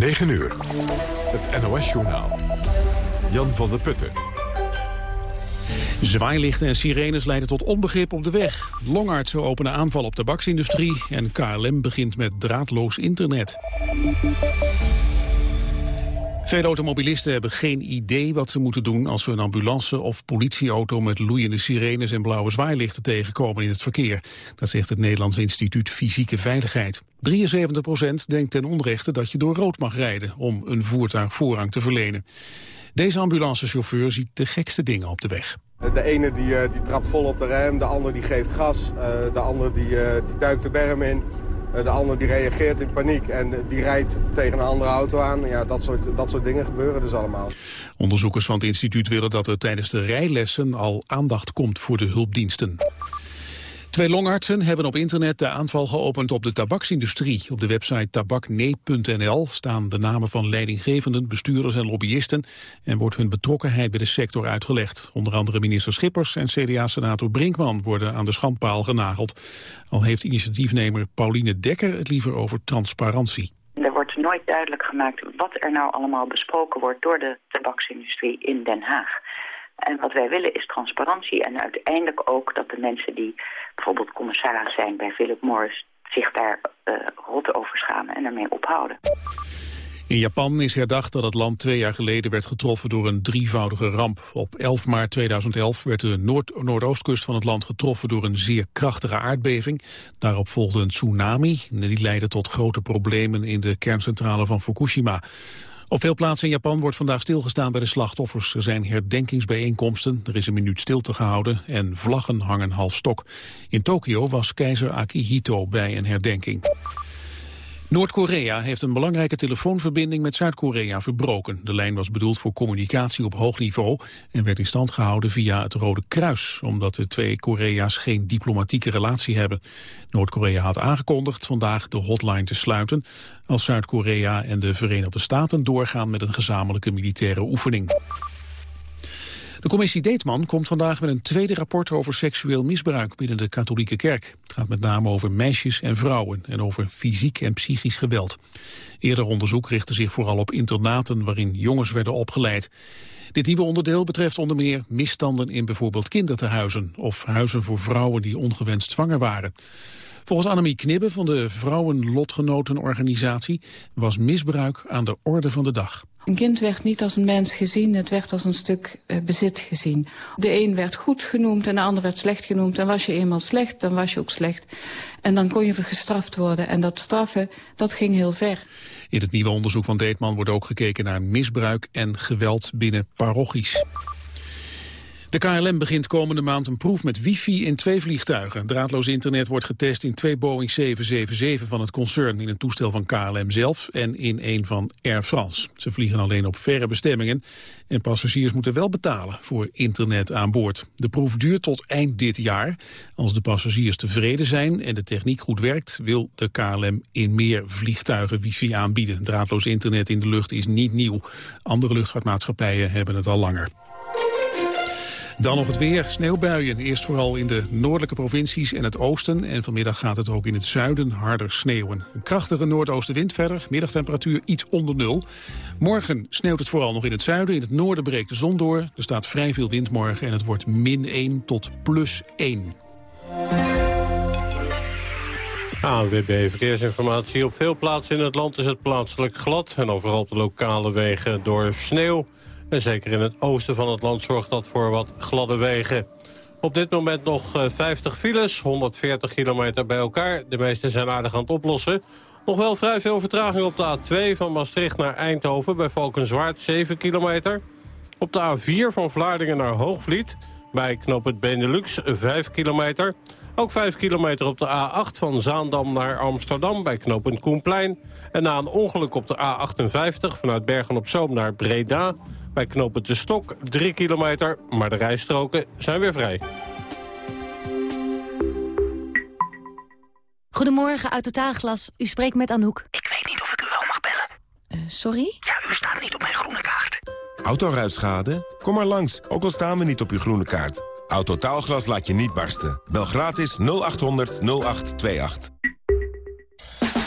9 uur. Het NOS-journaal. Jan van der Putten. Zwaailichten en sirenes leiden tot onbegrip op de weg. Longartsen openen aanval op de tabaksindustrie... en KLM begint met draadloos internet. Veel automobilisten hebben geen idee wat ze moeten doen als ze een ambulance of politieauto met loeiende sirenes en blauwe zwaailichten tegenkomen in het verkeer. Dat zegt het Nederlands Instituut Fysieke Veiligheid. 73 procent denkt ten onrechte dat je door rood mag rijden om een voertuig voorrang te verlenen. Deze ambulancechauffeur ziet de gekste dingen op de weg. De ene die, eh, die trapt vol op de rem, de ander die geeft gas, eh, de andere die, eh, die duikt de berm in. De ander die reageert in paniek en die rijdt tegen een andere auto aan. Ja, dat soort, dat soort dingen gebeuren dus allemaal. Onderzoekers van het instituut willen dat er tijdens de rijlessen al aandacht komt voor de hulpdiensten. Twee longartsen hebben op internet de aanval geopend op de tabaksindustrie. Op de website tabaknee.nl staan de namen van leidinggevenden, bestuurders en lobbyisten en wordt hun betrokkenheid bij de sector uitgelegd. Onder andere minister Schippers en CDA-senator Brinkman worden aan de schandpaal genageld. Al heeft initiatiefnemer Pauline Dekker het liever over transparantie. Er wordt nooit duidelijk gemaakt wat er nou allemaal besproken wordt door de tabaksindustrie in Den Haag. En wat wij willen is transparantie en uiteindelijk ook dat de mensen die bijvoorbeeld commissaris zijn bij Philip Morris zich daar uh, rot over schamen en ermee ophouden. In Japan is herdacht dat het land twee jaar geleden werd getroffen door een drievoudige ramp. Op 11 maart 2011 werd de noord noordoostkust van het land getroffen door een zeer krachtige aardbeving. Daarop volgde een tsunami. Die leidde tot grote problemen in de kerncentrale van Fukushima. Op veel plaatsen in Japan wordt vandaag stilgestaan bij de slachtoffers. Er zijn herdenkingsbijeenkomsten, er is een minuut stilte gehouden en vlaggen hangen half stok. In Tokio was keizer Akihito bij een herdenking. Noord-Korea heeft een belangrijke telefoonverbinding met Zuid-Korea verbroken. De lijn was bedoeld voor communicatie op hoog niveau en werd in stand gehouden via het Rode Kruis, omdat de twee Korea's geen diplomatieke relatie hebben. Noord-Korea had aangekondigd vandaag de hotline te sluiten als Zuid-Korea en de Verenigde Staten doorgaan met een gezamenlijke militaire oefening. De commissie Deetman komt vandaag met een tweede rapport over seksueel misbruik binnen de katholieke kerk. Het gaat met name over meisjes en vrouwen en over fysiek en psychisch geweld. Eerder onderzoek richtte zich vooral op internaten waarin jongens werden opgeleid. Dit nieuwe onderdeel betreft onder meer misstanden in bijvoorbeeld kindertehuizen of huizen voor vrouwen die ongewenst zwanger waren. Volgens Annemie Knibbe van de Vrouwenlotgenotenorganisatie was misbruik aan de orde van de dag. Een kind werd niet als een mens gezien, het werd als een stuk uh, bezit gezien. De een werd goed genoemd en de ander werd slecht genoemd. En was je eenmaal slecht, dan was je ook slecht. En dan kon je gestraft worden. En dat straffen, dat ging heel ver. In het nieuwe onderzoek van Deetman wordt ook gekeken naar misbruik en geweld binnen parochies. De KLM begint komende maand een proef met wifi in twee vliegtuigen. Draadloos internet wordt getest in twee Boeing 777 van het concern... in een toestel van KLM zelf en in een van Air France. Ze vliegen alleen op verre bestemmingen... en passagiers moeten wel betalen voor internet aan boord. De proef duurt tot eind dit jaar. Als de passagiers tevreden zijn en de techniek goed werkt... wil de KLM in meer vliegtuigen wifi aanbieden. Draadloos internet in de lucht is niet nieuw. Andere luchtvaartmaatschappijen hebben het al langer. Dan nog het weer, sneeuwbuien. Eerst vooral in de noordelijke provincies en het oosten. En vanmiddag gaat het ook in het zuiden harder sneeuwen. Een krachtige noordoostenwind verder, middagtemperatuur iets onder nul. Morgen sneeuwt het vooral nog in het zuiden. In het noorden breekt de zon door. Er staat vrij veel wind morgen en het wordt min 1 tot plus 1. ANWB Verkeersinformatie. Op veel plaatsen in het land is het plaatselijk glad... en overal op de lokale wegen door sneeuw. En zeker in het oosten van het land zorgt dat voor wat gladde wegen. Op dit moment nog 50 eh, files, 140 kilometer bij elkaar. De meeste zijn aardig aan het oplossen. Nog wel vrij veel vertraging op de A2 van Maastricht naar Eindhoven... bij Valkenswaard, 7 kilometer. Op de A4 van Vlaardingen naar Hoogvliet... bij Knoop Benelux, 5 kilometer. Ook 5 kilometer op de A8 van Zaandam naar Amsterdam... bij knooppunt Koenplein. En na een ongeluk op de A58 vanuit Bergen-op-Zoom naar Breda... bij knooppunt De Stok 3 kilometer, maar de rijstroken zijn weer vrij. Goedemorgen, uit Totaalglas. U spreekt met Anouk. Ik weet niet of ik u wel mag bellen. Uh, sorry? Ja, u staat niet op mijn groene kaart. Autoruitschade? Kom maar langs, ook al staan we niet op uw groene kaart. Autotaalglas laat je niet barsten. Bel gratis 0800 0828.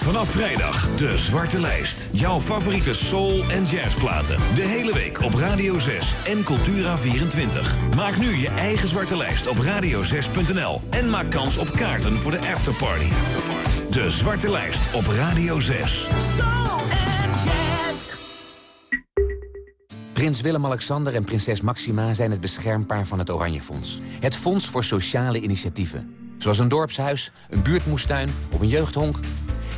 Vanaf vrijdag de Zwarte Lijst. Jouw favoriete soul- en jazzplaten. De hele week op Radio 6 en Cultura24. Maak nu je eigen Zwarte Lijst op radio6.nl. En maak kans op kaarten voor de afterparty. De Zwarte Lijst op Radio 6. Soul and jazz. Prins Willem-Alexander en prinses Maxima zijn het beschermpaar van het Oranje Fonds. Het fonds voor sociale initiatieven. Zoals een dorpshuis, een buurtmoestuin of een jeugdhonk.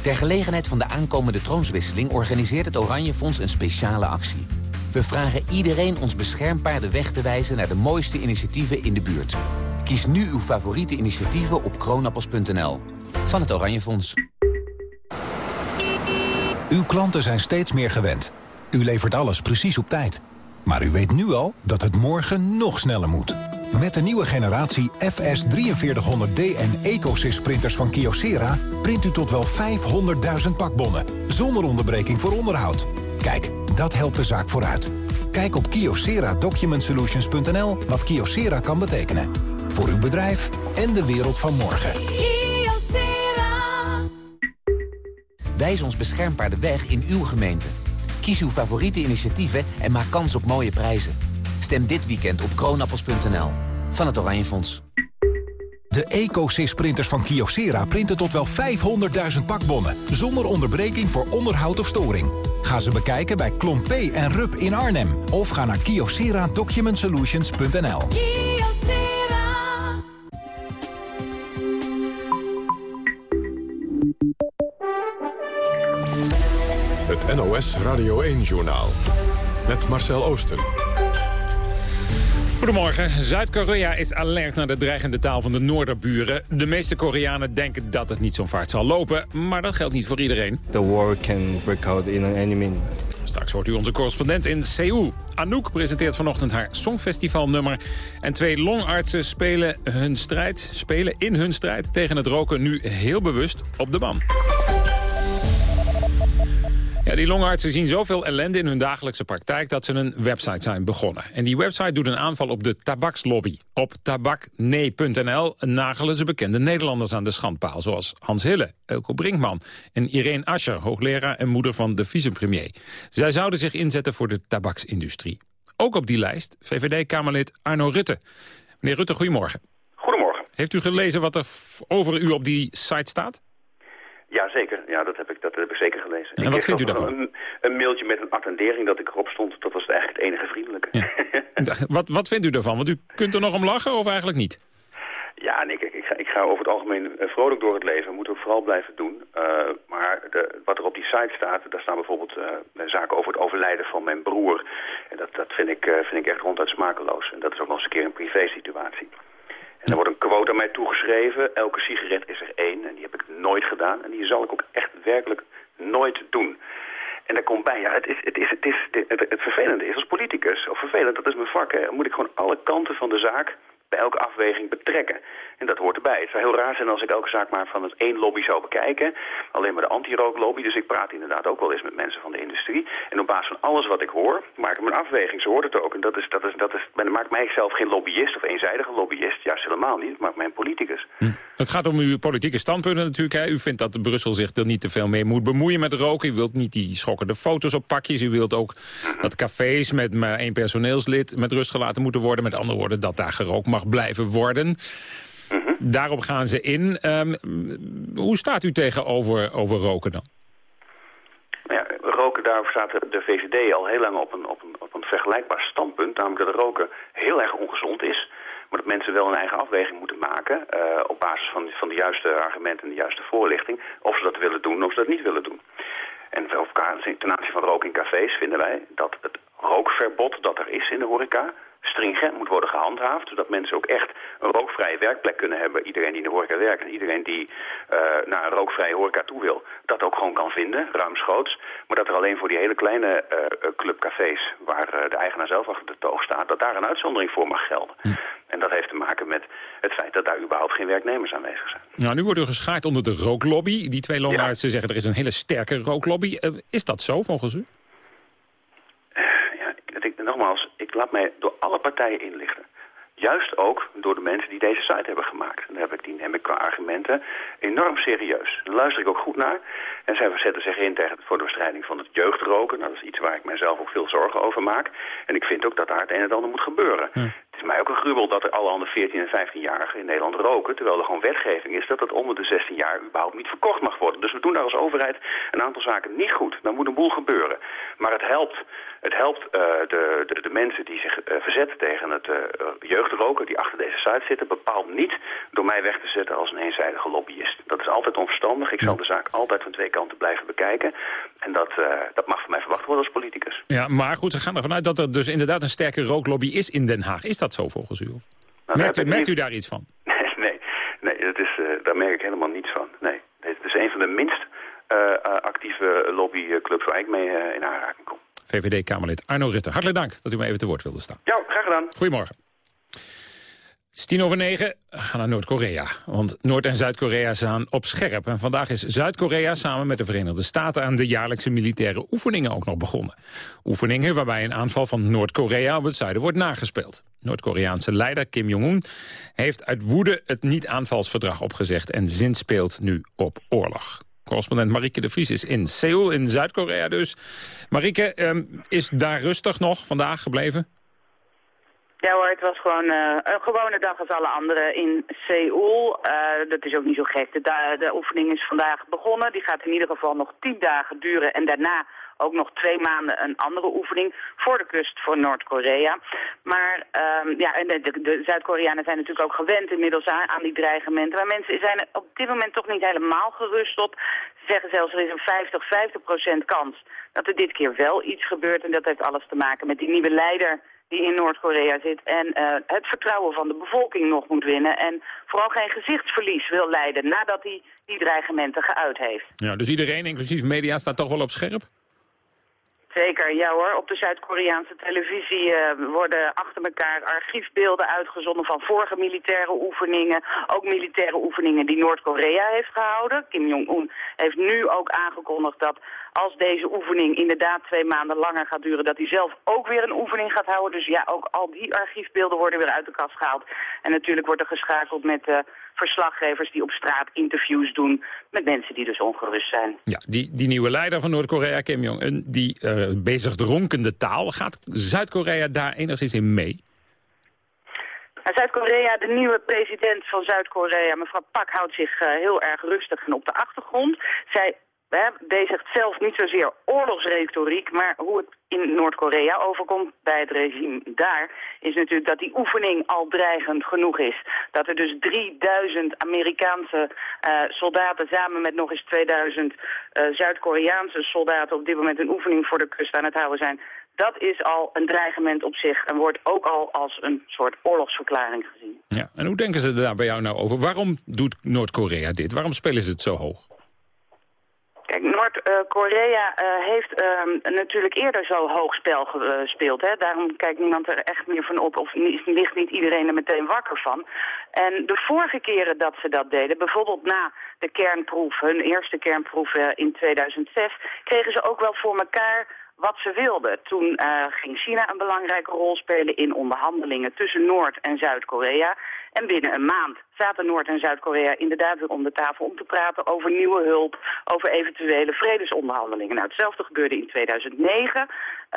Ter gelegenheid van de aankomende troonswisseling organiseert het Oranje Fonds een speciale actie. We vragen iedereen ons beschermpaar de weg te wijzen naar de mooiste initiatieven in de buurt. Kies nu uw favoriete initiatieven op kroonappels.nl. Van het Oranje Fonds. Uw klanten zijn steeds meer gewend. U levert alles precies op tijd. Maar u weet nu al dat het morgen nog sneller moet. Met de nieuwe generatie FS 4300D en EcoSys printers van Kyocera... print u tot wel 500.000 pakbonnen, zonder onderbreking voor onderhoud. Kijk, dat helpt de zaak vooruit. Kijk op kyocera-documentsolutions.nl wat Kyocera kan betekenen. Voor uw bedrijf en de wereld van morgen. Kyocera. Wijs ons beschermpaar de weg in uw gemeente. Kies uw favoriete initiatieven en maak kans op mooie prijzen. Stem dit weekend op kroonappels.nl. Van het Oranje Fonds. De EcoSys printers van Kyocera printen tot wel 500.000 pakbonnen... zonder onderbreking voor onderhoud of storing. Ga ze bekijken bij Klompé en Rup in Arnhem. Of ga naar kyocera-documentsolutions.nl. Kyocera. Het NOS Radio 1-journaal. Met Marcel Oosten. Goedemorgen. Zuid-Korea is alert naar de dreigende taal van de noorderburen. De meeste Koreanen denken dat het niet zo'n vaart zal lopen. Maar dat geldt niet voor iedereen. The war can break out in any minute. Straks hoort u onze correspondent in Seoul. Anouk presenteert vanochtend haar Songfestivalnummer. En twee longartsen spelen, hun strijd, spelen in hun strijd tegen het roken nu heel bewust op de ban. Ja, die longartsen zien zoveel ellende in hun dagelijkse praktijk... dat ze een website zijn begonnen. En die website doet een aanval op de tabakslobby. Op tabaknee.nl nagelen ze bekende Nederlanders aan de schandpaal... zoals Hans Hille, Elko Brinkman en Irene Ascher... hoogleraar en moeder van de vicepremier. Zij zouden zich inzetten voor de tabaksindustrie. Ook op die lijst VVD-Kamerlid Arno Rutte. Meneer Rutte, goedemorgen. Goedemorgen. Heeft u gelezen wat er over u op die site staat? Ja, zeker. Ja, dat heb ik, dat heb ik zeker gelezen. En ik wat vindt u daarvan? Een, een mailtje met een attendering dat ik erop stond. Dat was eigenlijk het enige vriendelijke. Ja, Wat, wat vindt u daarvan? Want u kunt er nog om lachen of eigenlijk niet? nee, kijk, ik, ga, ik ga over het algemeen eh, vrolijk door het leven. Moeten we vooral blijven doen. Eh, maar de, wat er op die site staat, daar staan bijvoorbeeld eh, zaken over het overlijden van mijn broer. En dat, dat vind, ik, vind ik echt ronduit smakeloos. En dat is ook nog eens een keer een privé situatie. En er wordt een quote aan mij toegeschreven. Elke sigaret is er één. En die heb ik nooit gedaan. En die zal ik ook echt werkelijk nooit doen. En daar komt bij, ja, het, is, het, is, het, is, het, het vervelende is als politicus, of vervelend, dat is mijn vak, hè, moet ik gewoon alle kanten van de zaak bij elke afweging betrekken. En dat hoort erbij. Het zou heel raar zijn als ik elke zaak maar van het één lobby zou bekijken. Alleen maar de anti-rooklobby. Dus ik praat inderdaad ook wel eens met mensen van de industrie. En op basis van alles wat ik hoor, maak ik mijn afweging. Zo hoort het ook. En dat, is, dat, is, dat, is, dat maakt mij zelf geen lobbyist of eenzijdige lobbyist. Juist helemaal niet. Het maakt mij een politicus. Het gaat om uw politieke standpunten natuurlijk. Hè. U vindt dat Brussel zich er niet te veel mee moet bemoeien met roken. U wilt niet die schokkende foto's op pakjes. U wilt ook dat cafés met maar één personeelslid met rust gelaten moeten worden. Met andere woorden, dat daar gerookt mag blijven worden. Daarop gaan ze in. Ehm, hoe staat u tegenover over roken dan? Nou ja, roken, daarover staat de, VVD al heel lang op een, op, een, op een vergelijkbaar standpunt. Namelijk dat roken heel erg ongezond is. Maar dat mensen wel een eigen afweging moeten maken. eh, op basis van, van de juiste argumenten en de juiste voorlichting. Of ze dat willen doen of ze dat niet willen doen. En ten aanzien van roken in cafés vinden wij dat het rookverbod dat er is in de horeca stringent moet worden gehandhaafd. Zodat mensen ook echt een rookvrije werkplek kunnen hebben. Iedereen die in de horeca werkt en iedereen die eh, naar een rookvrije horeca toe wil, dat ook gewoon kan vinden, ruimschoots. Maar dat er alleen voor die hele kleine eh, eh, clubcafés, waar de eigenaar zelf achter de toog staat, dat daar een uitzondering voor mag gelden. En dat heeft te maken met het feit dat daar überhaupt geen werknemers aanwezig zijn. Nou, nu wordt u geschaard onder de rooklobby. Die twee longartsen zeggen er is een hele sterke rooklobby. Is dat zo volgens u? Ja, ik, ik- nogmaals, ik laat mij door alle partijen inlichten. Juist ook door de mensen die deze site hebben gemaakt. Dan heb ik, die neem ik qua argumenten enorm serieus. Daar luister ik ook goed naar. En zij zetten zich in tegen, voor de bestrijding van het jeugdroken. Nou, dat is iets waar ik mezelf ook veel zorgen over maak. En ik vind ook dat daar het een en ander moet gebeuren. Het is mij ook een gruwel dat er alle andere 14 en 15-jarigen in Nederland roken. Terwijl er gewoon wetgeving is dat het onder de 16 jaar überhaupt niet verkocht mag worden. Dus we doen daar als overheid een aantal zaken niet goed. Dan moet een boel gebeuren. Maar het helpt, het helpt uh, de, de, de, mensen die zich uh, verzetten tegen het uh, jeugdroken, die achter deze site zitten, bepaald niet door mij weg te zetten als een eenzijdige lobbyist. Dat is altijd onverstandig. Ik zal de zaak altijd van twee kanten blijven bekijken. En dat, dat mag van mij verwacht worden als politicus. Ja, maar goed, we gaan ervan uit dat er dus inderdaad een sterke rooklobby is in Den Haag. Is dat zo volgens u? Nou, merkt, u, merkt u daar iets van? Nee, nee, nee dat is, daar merk ik helemaal niets van. Nee, het is een van de minst actieve lobbyclubs waar ik mee in aanraking kom. VVD-Kamerlid Arno Rutte. Hartelijk dank dat u mij even te woord wilde staan. Ja, graag gedaan. Goedemorgen. Het is tien over negen. We gaan naar Noord-Korea. Want Noord- en Zuid-Korea staan op scherp. En vandaag is Zuid-Korea samen met de Verenigde Staten... aan de jaarlijkse militaire oefeningen ook nog begonnen. Oefeningen waarbij een aanval van Noord-Korea op het zuiden wordt nagespeeld. Noord-Koreaanse leider Kim Jong-un heeft uit woede het niet-aanvalsverdrag opgezegd... en zinspeelt nu op oorlog. Correspondent Marieke de Vries is in Seoul, in Zuid-Korea dus. Marieke, um, is daar rustig nog vandaag gebleven? Ja hoor, het was gewoon uh, een gewone dag als alle anderen in Seoul. Uh, dat is ook niet zo gek. De, de oefening is vandaag begonnen. Die gaat in ieder geval nog tien dagen duren. En daarna ook nog twee maanden een andere oefening voor de kust voor Noord-Korea. Maar um, ja, en de, de, Zuid-Koreanen zijn natuurlijk ook gewend inmiddels aan, die dreigementen. Maar mensen zijn op dit moment toch niet helemaal gerust op. Ze zeggen zelfs er is een 50, 50 procent kans dat er dit keer wel iets gebeurt. En dat heeft alles te maken met die nieuwe leider die in Noord-Korea zit en uh, het vertrouwen van de bevolking nog moet winnen. En vooral geen gezichtsverlies wil leiden nadat hij die dreigementen geuit heeft. Ja, dus iedereen, inclusief media, staat toch wel op scherp? Zeker, ja hoor. Op de Zuid-Koreaanse televisie uh, worden achter elkaar archiefbeelden uitgezonden van vorige militaire oefeningen. Ook militaire oefeningen die Noord-Korea heeft gehouden. Kim Jong-un heeft nu ook aangekondigd dat als deze oefening inderdaad twee maanden langer gaat duren, dat hij zelf ook weer een oefening gaat houden. Dus ja, ook al die archiefbeelden worden weer uit de kast gehaald. En natuurlijk wordt er geschakeld met uh, verslaggevers die op straat interviews doen met mensen die dus ongerust zijn. Ja, die, die nieuwe leider van Noord-Korea, Kim Jong-un, die uh, bezigt ronkende taal. Gaat Zuid-Korea daar enigszins in mee? Zuid-Korea, de nieuwe president van Zuid-Korea, mevrouw Pak, houdt zich uh, heel erg rustig en op de achtergrond. Zij bezigt zelf niet zozeer oorlogsretoriek, maar hoe het in Noord-Korea overkomt bij het regime daar, is natuurlijk dat die oefening al dreigend genoeg is. Dat er dus 3000 Amerikaanse uh, soldaten samen met nog eens 2000 uh, Zuid-Koreaanse soldaten op dit moment een oefening voor de kust aan het houden zijn. Dat is al een dreigement op zich en wordt ook al als een soort oorlogsverklaring gezien. Ja, en hoe denken ze daar bij jou nou over? Waarom doet Noord-Korea dit? Waarom spelen ze het zo hoog? Kijk, Noord-Korea uh, heeft uh, natuurlijk eerder zo hoog spel gespeeld. Hè? Daarom kijkt niemand er echt meer van op of ligt niet iedereen er meteen wakker van. En de vorige keren dat ze dat deden, bijvoorbeeld na de kernproef, hun eerste kernproef uh, in 2006, kregen ze ook wel voor elkaar wat ze wilden. Toen uh, ging China een belangrijke rol spelen in onderhandelingen tussen Noord- en Zuid-Korea. En binnen een maand zaten Noord- en Zuid-Korea inderdaad weer om de tafel om te praten over nieuwe hulp, over eventuele vredesonderhandelingen. Nou, hetzelfde gebeurde in 2009.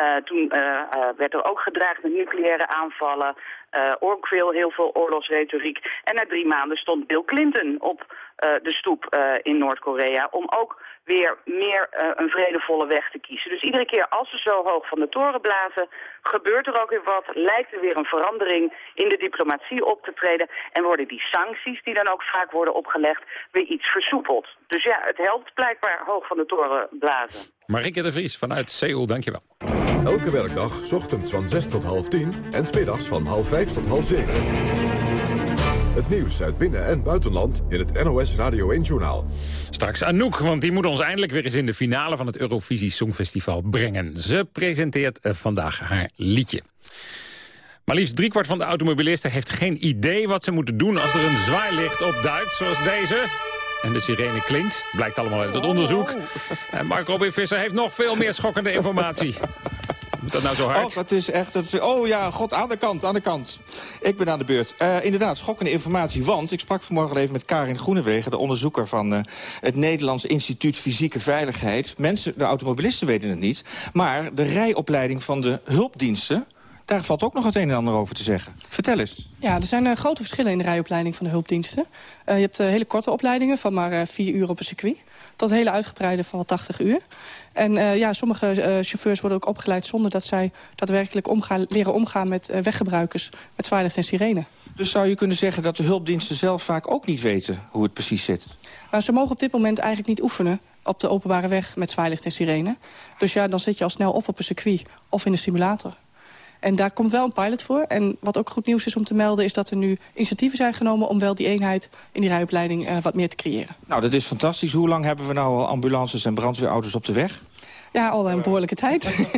Uh, toen uh, werd er ook gedreigd met nucleaire aanvallen, ook veel, heel veel oorlogsretoriek. En na drie maanden stond Bill Clinton op de stoep in Noord-Korea om ook weer meer een vredevolle weg te kiezen. Dus iedere keer als ze zo hoog van de toren blazen, gebeurt er ook weer wat, lijkt er weer een verandering in de diplomatie op te treden en worden die sancties die dan ook vaak worden opgelegd weer iets versoepeld. Dus ja, het helpt blijkbaar hoog van de toren blazen. Marike de Vries vanuit Seoul, dankjewel. Elke werkdag, ochtends van 6 tot half 10 en smiddags van half 5 tot half 7. Het nieuws uit binnen- en buitenland in het NOS Radio 1-journaal. Straks Anouk, want die moet ons eindelijk weer eens in de finale van het Eurovisie Songfestival brengen. Ze presenteert vandaag haar liedje. Maar liefst driekwart van de automobilisten heeft geen idee wat ze moeten doen... als er een zwaailicht opduikt, zoals deze. En de sirene klinkt, blijkt allemaal uit het onderzoek. En Mark Robin Visser heeft nog veel meer schokkende informatie. Dat nou zo hard? Oh, dat is echt... Dat, oh ja, god, aan de kant, aan de kant. Ik ben aan de beurt. Uh, inderdaad, schokkende informatie, want ik sprak vanmorgen even met Karin Groenewegen... de onderzoeker van uh, het Nederlands Instituut Fysieke Veiligheid. Mensen, de automobilisten weten het niet, maar de rijopleiding van de hulpdiensten... Daar valt ook nog het een en ander over te zeggen. Vertel eens. Ja, er zijn uh, grote verschillen in de rijopleiding van de hulpdiensten. Uh, je hebt uh, hele korte opleidingen van maar vier uur op een circuit. Tot hele uitgebreide van 80 uur. En ja, sommige chauffeurs worden ook opgeleid zonder dat zij daadwerkelijk omgaan, leren omgaan met weggebruikers. Met zwaailicht en sirene. Dus zou je kunnen zeggen dat de hulpdiensten zelf vaak ook niet weten hoe het precies zit? Nou, ze mogen op dit moment eigenlijk niet oefenen op de openbare weg met zwaailicht en sirene. Dus ja, dan zit je al snel of op een circuit of in een simulator. En daar komt wel een pilot voor. En wat ook goed nieuws is om te melden... is dat er nu initiatieven zijn genomen om wel die eenheid in die rijopleiding uh, wat meer te creëren. Nou, dat is fantastisch. Hoe lang hebben we nou al ambulances en brandweerauto's op de weg? Ja, al een behoorlijke tijd.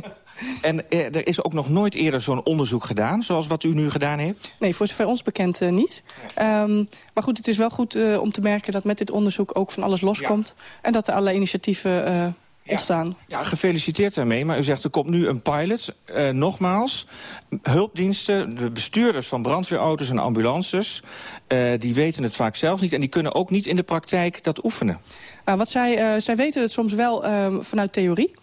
en eh, er is ook nog nooit eerder zo'n onderzoek gedaan, zoals wat u nu gedaan heeft? Nee, voor zover ons bekend uh, niet. Um, maar goed, het is wel goed uh, om te merken dat met dit onderzoek ook van alles loskomt. Ja. En dat er allerlei initiatieven ontstaan. Ja, gefeliciteerd daarmee. Maar u zegt, er komt nu een pilot. Uh, nogmaals, hulpdiensten, de bestuurders van brandweerauto's en ambulances... Uh, die weten het vaak zelf niet en die kunnen ook niet in de praktijk dat oefenen. Nou, wat zij, uh, zij weten het soms wel uh, vanuit theorie.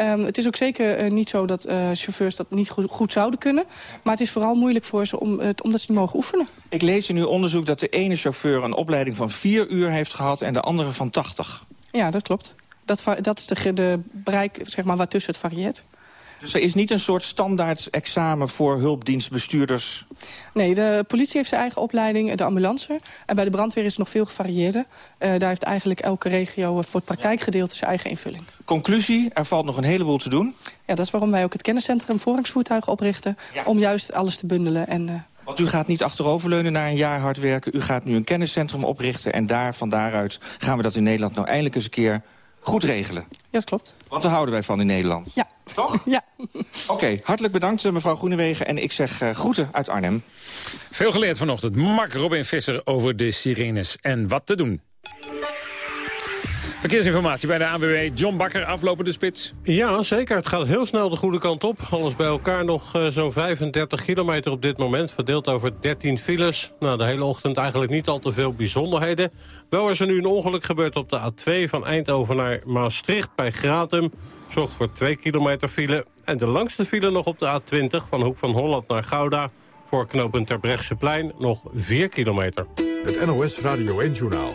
Um, het is ook zeker uh, niet zo dat uh, chauffeurs dat niet goed, goed, zouden kunnen. Maar het is vooral moeilijk voor ze om, uh, omdat ze niet mogen oefenen. Ik lees in uw onderzoek dat de ene chauffeur een opleiding van vier uur heeft gehad... en de andere van 80. Ja, dat klopt. Dat, dat is de, de bereik zeg maar, waartussen het varieert. Dus er is niet een soort standaard examen voor hulpdienstbestuurders? Nee, de politie heeft zijn eigen opleiding, de ambulance. En bij de brandweer is het nog veel gevarieerder. Uh, daar heeft eigenlijk elke regio voor het praktijkgedeelte zijn eigen invulling. Conclusie, er valt nog een heleboel te doen? Ja, dat is waarom wij ook het kenniscentrum voorrangsvoertuigen oprichten. Ja. Om juist alles te bundelen en... Uh, want u gaat niet achteroverleunen na een jaar hard werken. U gaat nu een kenniscentrum oprichten. En daar, van daaruit gaan we dat in Nederland nou eindelijk eens een keer goed regelen. Ja, dat klopt. Want daar houden wij van in Nederland. Ja. Toch? Ja. Oké, okay, hartelijk bedankt mevrouw Groenewegen. En ik zeg uh, groeten uit Arnhem. Veel geleerd vanochtend. Mark Robin Visser over de sirenes en wat te doen. Verkeersinformatie bij de ANWB. John Bakker, aflopende spits. Ja, zeker. Het gaat heel snel de goede kant op. Alles bij elkaar nog uh, zo'n 35 kilometer op dit moment. Verdeeld over 13 files. Nou, de hele ochtend eigenlijk niet al te veel bijzonderheden. Wel is er nu een ongeluk gebeurd op de A2 van Eindhoven naar Maastricht bij Gratum. Zorgt voor 2 kilometer file. En de langste file nog op de A20 van Hoek van Holland naar Gouda. Voor knooppunt Terbrechtseplein nog 4 kilometer. Het NOS Radio 1 Journaal.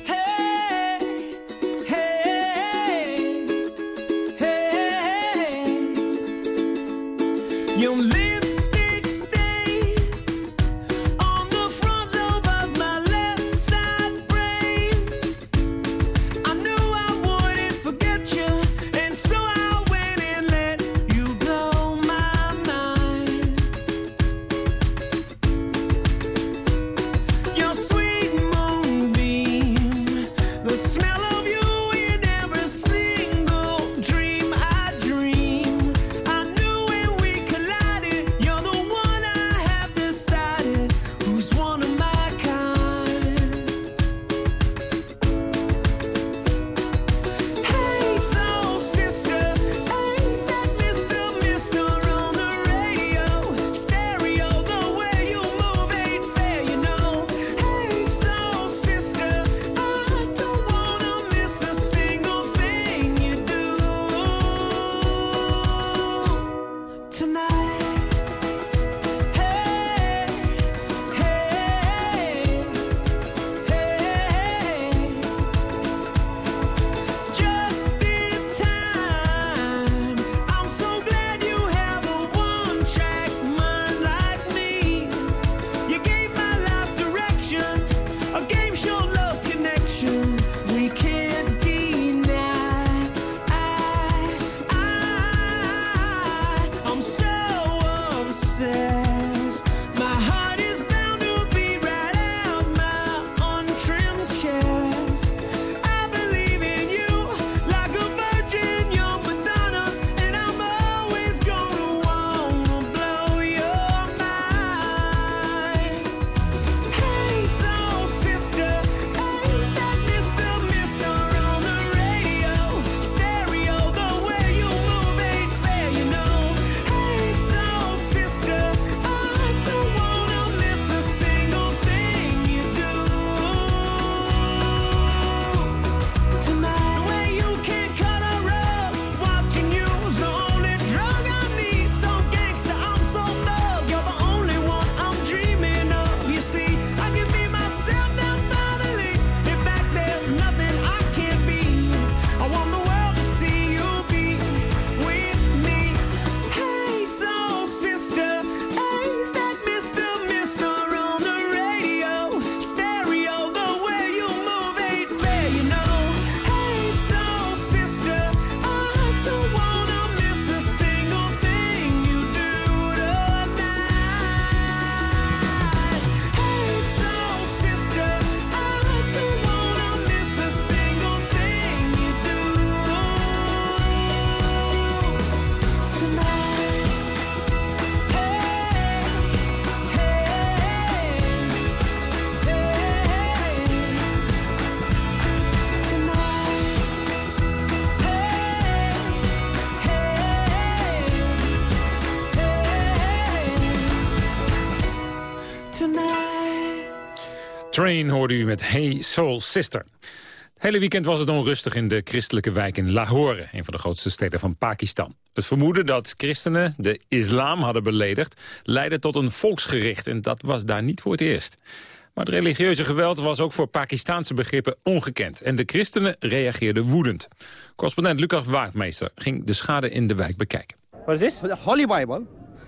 Your lipstick Train hoorde u met Hey Soul Sister. Het hele weekend was het onrustig in de christelijke wijk in Lahore... een van de grootste steden van Pakistan. Het vermoeden dat christenen de islam hadden beledigd... leidde tot een volksgericht en dat was daar niet voor het eerst. Maar het religieuze geweld was ook voor Pakistanse begrippen ongekend. En de christenen reageerden woedend. Correspondent Lucas Waagmeester ging de schade in de wijk bekijken. What is? The Holy Bible.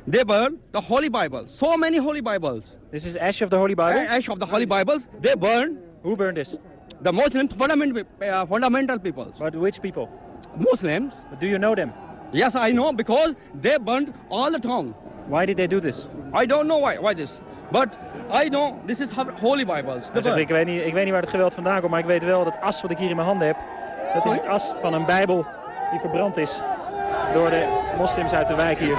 They burn the Holy Bible. So many Holy Bibles. This is ash of the Holy Bible? Ash of the Holy Bibles. They burn. Who burned this? The Muslim fundamental, uh, fundamental peoples. But which people? Muslims. But do you know them? Yes, I know because they burned all the town. Why did they do this? I don't know why, why this. But I know this is Holy Bibles. Zegt, ik, weet niet, ik weet niet waar het geweld vandaan komt, maar ik weet wel dat as wat ik hier in mijn handen heb... dat is het as van een bijbel die verbrand is door de moslims uit de wijk hier.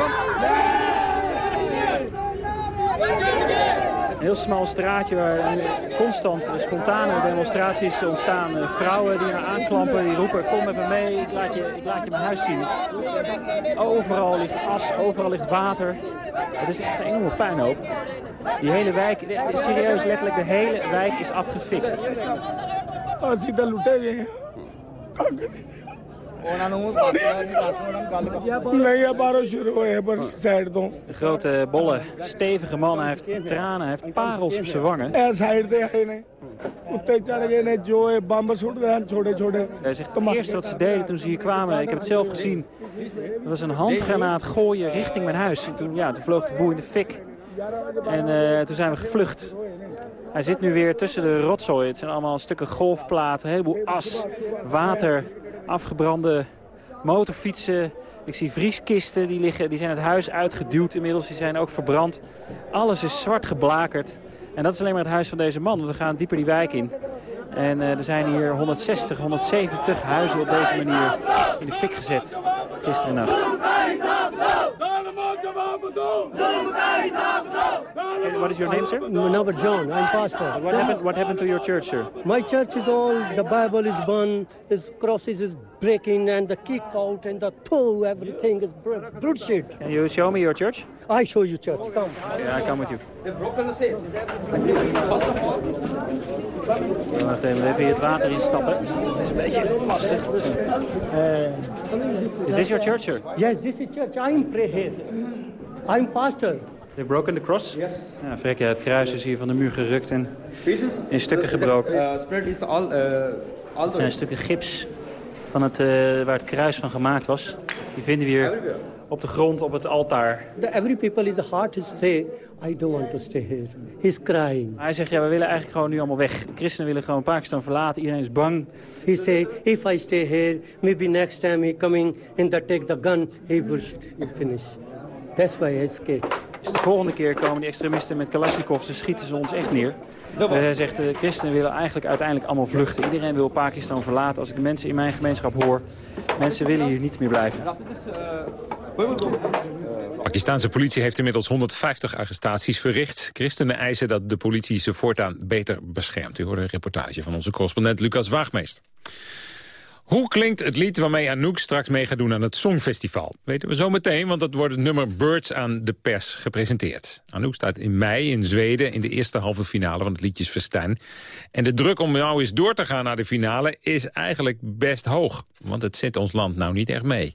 Een heel smal straatje waar constant spontane demonstraties ontstaan. Eh, Vrouwen die me aanklampen, die roepen, kom met me mee, ik laat, je, ik laat je mijn huis zien. Overal ligt as, overal ligt water. Het is echt een enorme puinhoop. Die hele wijk, serieus, letterlijk de hele wijk is afgefikt. De grote, bolle, stevige man, hij heeft tranen, hij heeft parels op zijn wangen. Hij zegt het eerste wat ze deden toen ze hier kwamen, ik heb het zelf gezien, dat was een handgranaat gooien richting mijn huis. En toen, ja, toen vloog de boel in de fik. En uh, toen zijn we gevlucht. Hij zit nu weer tussen de rotzooi. Het zijn allemaal stukken golfplaten, een heleboel as, water, afgebrande motorfietsen. Ik zie vrieskisten, die, liggen, die zijn het huis uitgeduwd inmiddels. Die zijn ook verbrand. Alles is zwart geblakerd. En dat is alleen maar het huis van deze man. Want we gaan dieper die wijk in. En uh, er zijn hier 160, 170 huizen op deze manier in de fik gezet gisteren nacht. What is your name, sir? Munawar John. I'm pastor. What happened, what happened to your church, sir? My church is all, the Bible is burned, his crosses is breaking, and the kick out, and the toe, everything is shit. Can you show me your church? I show you church. Come. Yeah, I come with you. They've broken the safe. First of all... Wacht even, even het water instappen. Het is een beetje lastig. Uh, is this your church, sir? Yes, this is church. I'm pray here. I'm pastor. They've broken the cross? Yes. Ja, vrek, het kruis is hier van de muur gerukt en in stukken gebroken. Uh, spirit is all het zijn stukken gips van het, uh, waar het kruis van gemaakt was. Die vinden we hier op de grond op het altaar. The every people is heart to stay. I don't want to stay here. He's crying. Hij zegt, ja, we willen eigenlijk gewoon nu allemaal weg. De christenen willen gewoon Pakistan verlaten. Iedereen is bang. He say, if I stay here, maybe next time he coming and they take the gun, he will finish. That's why I scared. Dus de volgende keer komen die extremisten met Kalashnikovs en schieten ze ons echt neer. Hij zegt, de christenen willen eigenlijk uiteindelijk allemaal vluchten. Iedereen wil Pakistan verlaten. Als ik de mensen in mijn gemeenschap hoor, mensen willen hier niet meer blijven. Pakistanse politie heeft inmiddels 150 arrestaties verricht. Christenen eisen dat de politie ze voortaan beter beschermt. U hoort een reportage van onze correspondent Lucas Waagmeester. Hoe klinkt het lied waarmee Anouk straks mee gaat doen aan het Songfestival? Weten we zo meteen, want dat wordt het nummer Birds aan de pers gepresenteerd. Anouk staat in mei in Zweden in de eerste halve finale van het Liedjesfestijn. En de druk om nou eens door te gaan naar de finale is eigenlijk best hoog. Want het zit ons land nou niet echt mee.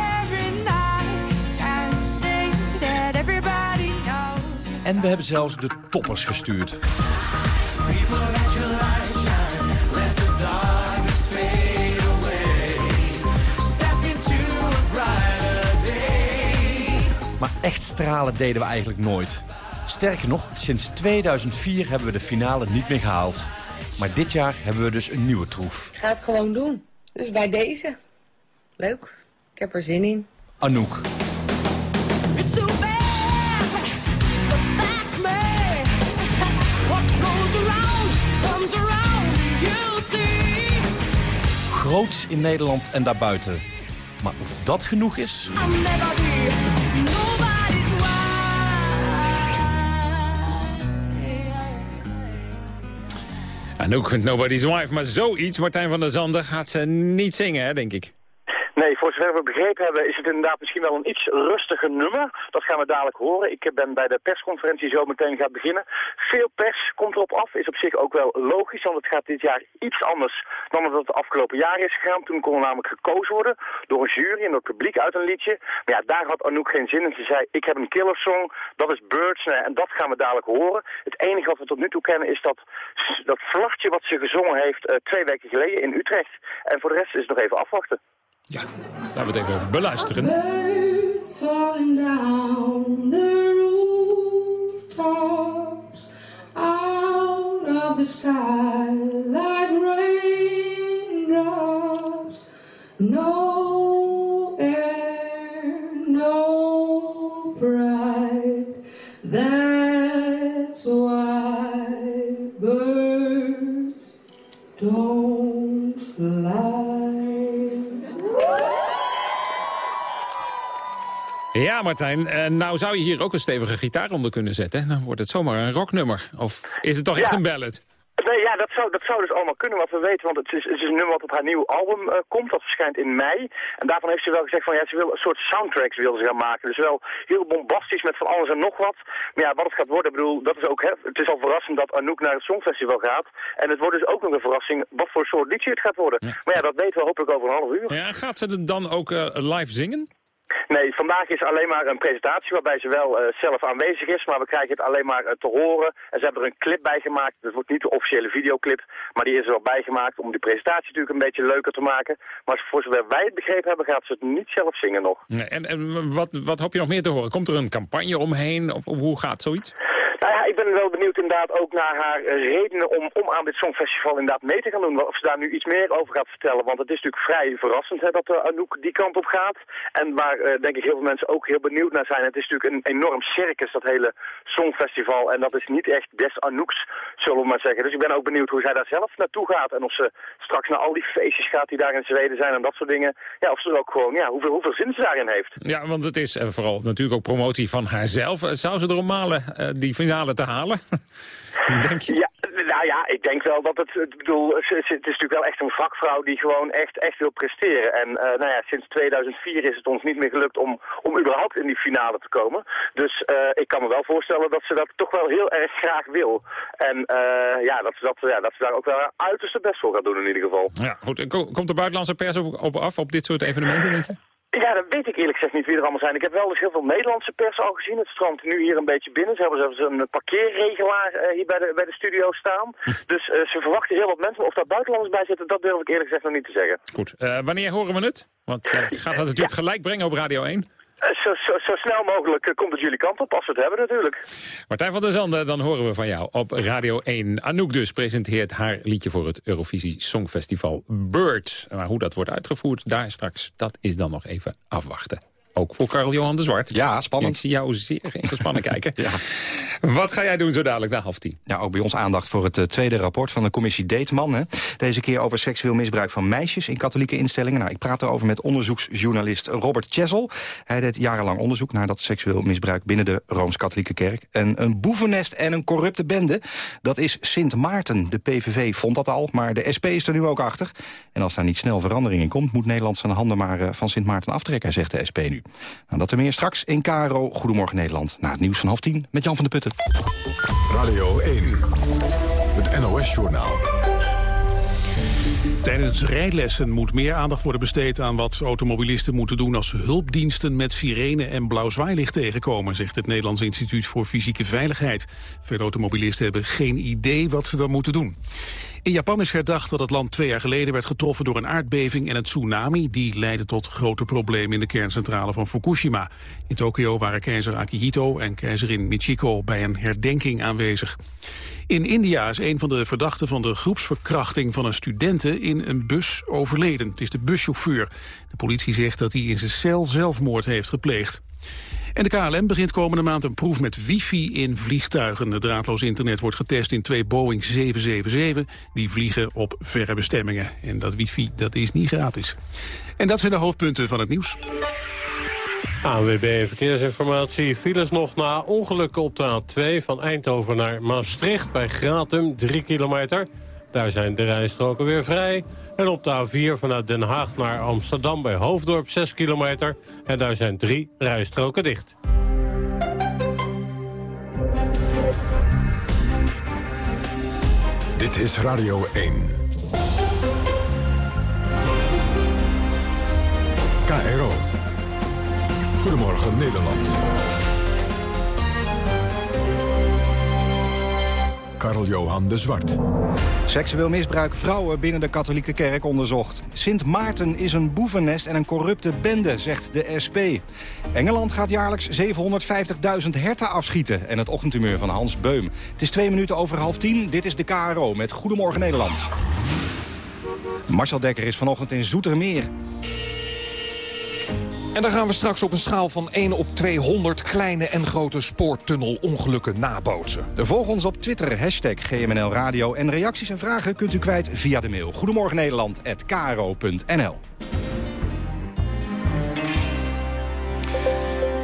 En we hebben zelfs de toppers gestuurd. Maar echt stralen deden we eigenlijk nooit. Sterker nog, sinds 2004 hebben we de finale niet meer gehaald. Maar dit jaar hebben we dus een nieuwe troef. Ik ga het gewoon doen. Dus bij deze. Leuk. Ik heb er zin in. Anouk. Groot in Nederland en daarbuiten. Maar of dat genoeg is? Anouk, Nobody's Wife, maar zoiets, Martijn van der Zanden, gaat ze niet zingen, hè, denk ik. Nee, voor zover we begrepen hebben is het inderdaad misschien wel een iets rustiger nummer. Dat gaan we dadelijk horen. Ik ben bij de persconferentie zo meteen gaat beginnen. Veel pers komt erop af, is op zich ook wel logisch, want het gaat dit jaar iets anders dan dat het afgelopen jaren is gegaan. Toen kon er namelijk gekozen worden door een jury en door het publiek uit een liedje. Maar ja, daar had Anouk geen zin in. Ze zei, ik heb een killersong, dat is Birds, nou en dat gaan we dadelijk horen. Het enige wat we tot nu toe kennen is dat, dat vlachtje wat ze gezongen heeft uh, twee weken geleden in Utrecht. En voor de rest is het nog even afwachten. Ja, laten we het even beluisteren. Birds falling down the rooftops out of the sky like raindrops. No air, no bright. That's why birds don't fly. Ja, Martijn, uh, nou zou je hier ook een stevige gitaar onder kunnen zetten. Dan wordt het zomaar een rocknummer. Of is het toch echt een ballad? Nee, ja, dat zou, dat zou dus allemaal kunnen wat we weten. Want het is, het is een nummer wat op haar nieuw album eh, komt. Dat verschijnt in mei. En daarvan heeft ze wel gezegd van ja, ze wil een soort soundtracks wil ze gaan maken. Dus wel heel bombastisch met van alles en nog wat. Maar ja, wat het gaat worden, ik bedoel, dat is ook, hè, het is al verrassend dat Anouk naar het Songfestival gaat. En het wordt dus ook nog een verrassing wat voor soort liedje het gaat worden. Maar ja, dat weten we hopelijk over een half uur. Ja, gaat ze het dan ook eh, live zingen? Nee, vandaag is alleen maar een presentatie waarbij ze wel eh, zelf aanwezig is, maar we krijgen het alleen maar eh, te horen. En ze hebben er een clip bij gemaakt. Dat wordt niet de officiële videoclip, maar die is er wel bijgemaakt om die presentatie natuurlijk een beetje leuker te maken. Maar voor zover wij het begrepen hebben, gaat ze het niet zelf zingen nog. Nee, en en wat, wat hoop je nog meer te horen? Komt er een campagne omheen? Of hoe gaat zoiets? Nou ja, ik ben wel benieuwd inderdaad ook naar haar eh, redenen om, om aan dit Songfestival inderdaad mee te gaan doen. Of ze daar nu iets meer over gaat vertellen. Want het is natuurlijk vrij verrassend hè, dat uh, Anouk die kant op gaat. En waar eh, denk ik heel veel mensen ook heel benieuwd naar zijn. Het is natuurlijk een enorm circus, dat hele Songfestival. En dat is niet echt des Anouks, zullen we maar zeggen. Dus ik ben ook benieuwd hoe zij daar zelf naartoe gaat. En of ze straks naar al die feestjes gaat die daar in Zweden zijn en dat soort dingen. Ja, of ze er ook gewoon, ja, hoeveel, hoeveel zin ze daarin heeft. Ja, want het is vooral natuurlijk ook promotie van haarzelf. Zou ze erom malen die finale te halen? Denk je? Ja, nou ja, ik denk wel dat het, ik bedoel, het is natuurlijk wel echt een vakvrouw die gewoon echt, echt wil presteren. En eh, nou ja, sinds 2004 is het ons niet meer gelukt om, om überhaupt in die finale te komen. Dus eh, ik kan me wel voorstellen dat ze dat toch wel heel erg graag wil. En eh, ja, dat ze, dat, ja, dat ze daar ook wel haar uiterste best voor gaat doen in ieder geval. Ja, goed. Komt de buitenlandse pers op, op af op dit soort evenementen, denk je? Ja, dat weet ik eerlijk gezegd niet wie er allemaal zijn. Ik heb wel dus heel veel Nederlandse pers al gezien. Het stroomt nu hier een beetje binnen. Ze hebben zelfs een parkeerregelaar eh, hier bij de, bij de studio staan. Dus eh, ze verwachten heel wat mensen. Of daar buitenlanders bij zitten, dat durf ik eerlijk gezegd nog niet te zeggen. Goed. Eh, wanneer horen we het? Want gaat dat natuurlijk gelijk brengen op Radio 1. Eh, zo, zo, zo snel mogelijk eh, komt het jullie kant op, als we het hebben natuurlijk. Martijn van der Zanden, dan horen we van jou op Radio 1. Anouk dus presenteert haar liedje voor het Eurovisie Songfestival Bird. Maar hoe dat wordt uitgevoerd, daar straks, dat is dan nog even afwachten. Ook voor Karl-Johan de Zwart. Ja, spannend. Ik zie jou zeer gespannen kijken. ja. Wat ga jij doen zo dadelijk na half tien? Ja, ook bij ons aandacht voor het eh, tweede rapport van de commissie Deetman. Hè. Deze keer over seksueel misbruik van meisjes in katholieke instellingen. Nou, ik praat erover met onderzoeksjournalist Robert Chessel. Hij deed jarenlang onderzoek naar dat seksueel misbruik binnen de Rooms-Katholieke Kerk. En een boevennest en een corrupte bende, dat is Sint Maarten. De PVV vond dat al, maar de SP is er nu ook achter. En als daar niet snel verandering in komt, moet Nederland zijn handen maar eh, van Sint Maarten aftrekken, zegt de SP nu. Nou, dat er meer straks in KRO Goedemorgen Nederland. Na het nieuws van half tien met Jan van de Putten. Radio 1, het NOS-journaal. Tijdens rijlessen moet meer aandacht worden besteed aan wat automobilisten moeten doen als hulpdiensten met sirene en blauw zwaailicht tegenkomen, zegt het Nederlands Instituut voor Fysieke Veiligheid. Veel automobilisten hebben geen idee wat ze dan moeten doen. In Japan is herdacht dat het land twee jaar geleden werd getroffen door een aardbeving en een tsunami. Die leidde tot grote problemen in de kerncentrale van Fukushima. In Tokio waren keizer Akihito en keizerin Michiko bij een herdenking aanwezig. In India is een van de verdachten van de groepsverkrachting van een studenten in een bus overleden. Het is de buschauffeur. De politie zegt dat hij in zijn cel zelfmoord heeft gepleegd. En de KLM begint komende maand een proef met wifi in vliegtuigen. Het draadloos internet wordt getest in twee Boeing 777. Die vliegen op verre bestemmingen. En dat wifi dat is niet gratis. En dat zijn de hoofdpunten van het nieuws. ANWB Verkeersinformatie. Files nog na ongelukken op de A2 van Eindhoven naar Maastricht bij Gratum, 3 kilometer. Daar zijn de rijstroken weer vrij. En op de A4 vanuit Den Haag naar Amsterdam bij Hoofddorp 6 kilometer. En daar zijn drie rijstroken dicht. Dit is Radio 1. KRO. Goedemorgen Nederland. Karl-Johan de Zwart. Seksueel misbruik vrouwen binnen de katholieke kerk onderzocht. Sint Maarten is een boevennest en een corrupte bende, zegt de SP. Engeland gaat jaarlijks 750.000 herten afschieten. En het ochtendtumeur van Hans Beum. Het is twee minuten over half tien. Dit is de KRO met Goedemorgen Nederland. Marcel Dekker is vanochtend in Zoetermeer. En dan gaan we straks op een schaal van 1 op 200 kleine en grote spoortunnelongelukken nabootsen. Volg ons op Twitter, hashtag GMNL Radio. En reacties en vragen kunt u kwijt via de mail. Goedemorgen Nederland@kro.nl.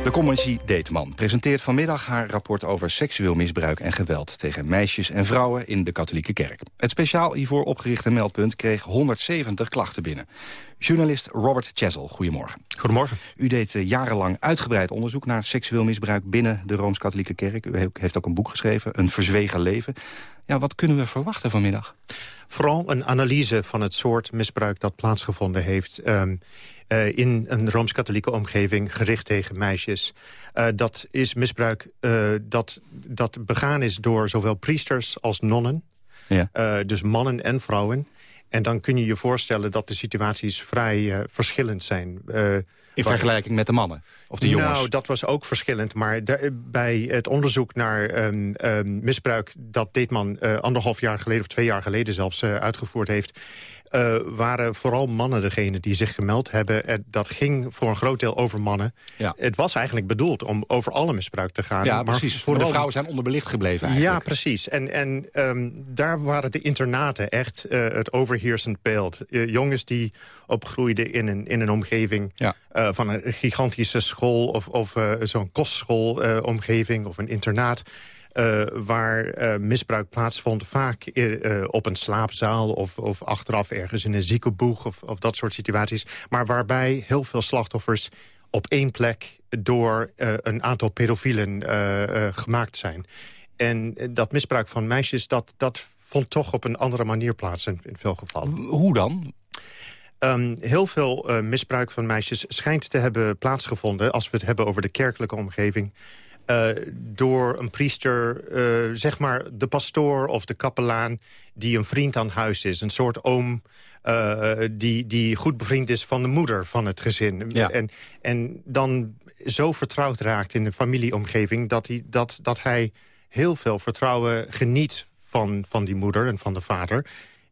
De commissie Deetman presenteert vanmiddag haar rapport over seksueel misbruik en geweld tegen meisjes en vrouwen in de katholieke kerk. Het speciaal hiervoor opgerichte meldpunt kreeg 170 klachten binnen. Journalist Robert Chessel, goedemorgen. Goedemorgen. U deed eh, jarenlang uitgebreid onderzoek naar seksueel misbruik binnen de Rooms-Katholieke Kerk. U he- heeft ook een boek geschreven, Een Verzwegen Leven. Ja, wat kunnen we verwachten vanmiddag? Vooral een analyse van het soort misbruik dat plaatsgevonden heeft... ehm, eh, in een Rooms-Katholieke omgeving gericht tegen meisjes. Eh, dat is misbruik eh, dat, dat begaan is door zowel priesters als nonnen. Ja. Dus mannen en vrouwen. En dan kun je je voorstellen dat de situaties vrij verschillend zijn. In vergelijking met de mannen of de jongens? nou, dat was ook verschillend. Maar de- bij het onderzoek naar ehm, ehm, misbruik... dat Deetman eh, anderhalf jaar geleden of twee jaar geleden zelfs uitgevoerd heeft... eh, waren vooral mannen degene die zich gemeld hebben. En dat ging voor een groot deel over mannen. Ja. Het was eigenlijk bedoeld om over alle misbruik te gaan. ja, maar precies. Voor de vrouwen zijn onderbelicht gebleven eigenlijk. ja, precies. En, en ehm, daar waren de internaten echt eh, het overheersend beeld. Eh, jongens die opgroeiden in een, in een omgeving Ja. van een gigantische school... of, of zo'n kostschoolomgeving of een internaat... eh, waar eh, misbruik plaatsvond, vaak eh, op een slaapzaal... Of, of achteraf ergens in een ziekenboeg of, of dat soort situaties. Maar waarbij heel veel slachtoffers op één plek... door een aantal pedofielen gemaakt zijn. En dat misbruik van meisjes, dat, dat vond toch op een andere manier plaats in, in veel gevallen. Hoe dan? Ehm, heel veel misbruik van meisjes schijnt te hebben plaatsgevonden... als we het hebben over de kerkelijke omgeving... eh, door een priester, eh, zeg maar de pastoor of de kapelaan... die een vriend aan huis is, een soort oom... eh, die, die goed bevriend is van de moeder van het gezin. Ja. En, en dan zo vertrouwd raakt in de familieomgeving... dat hij, dat, dat hij heel veel vertrouwen geniet van, van die moeder en van de vader...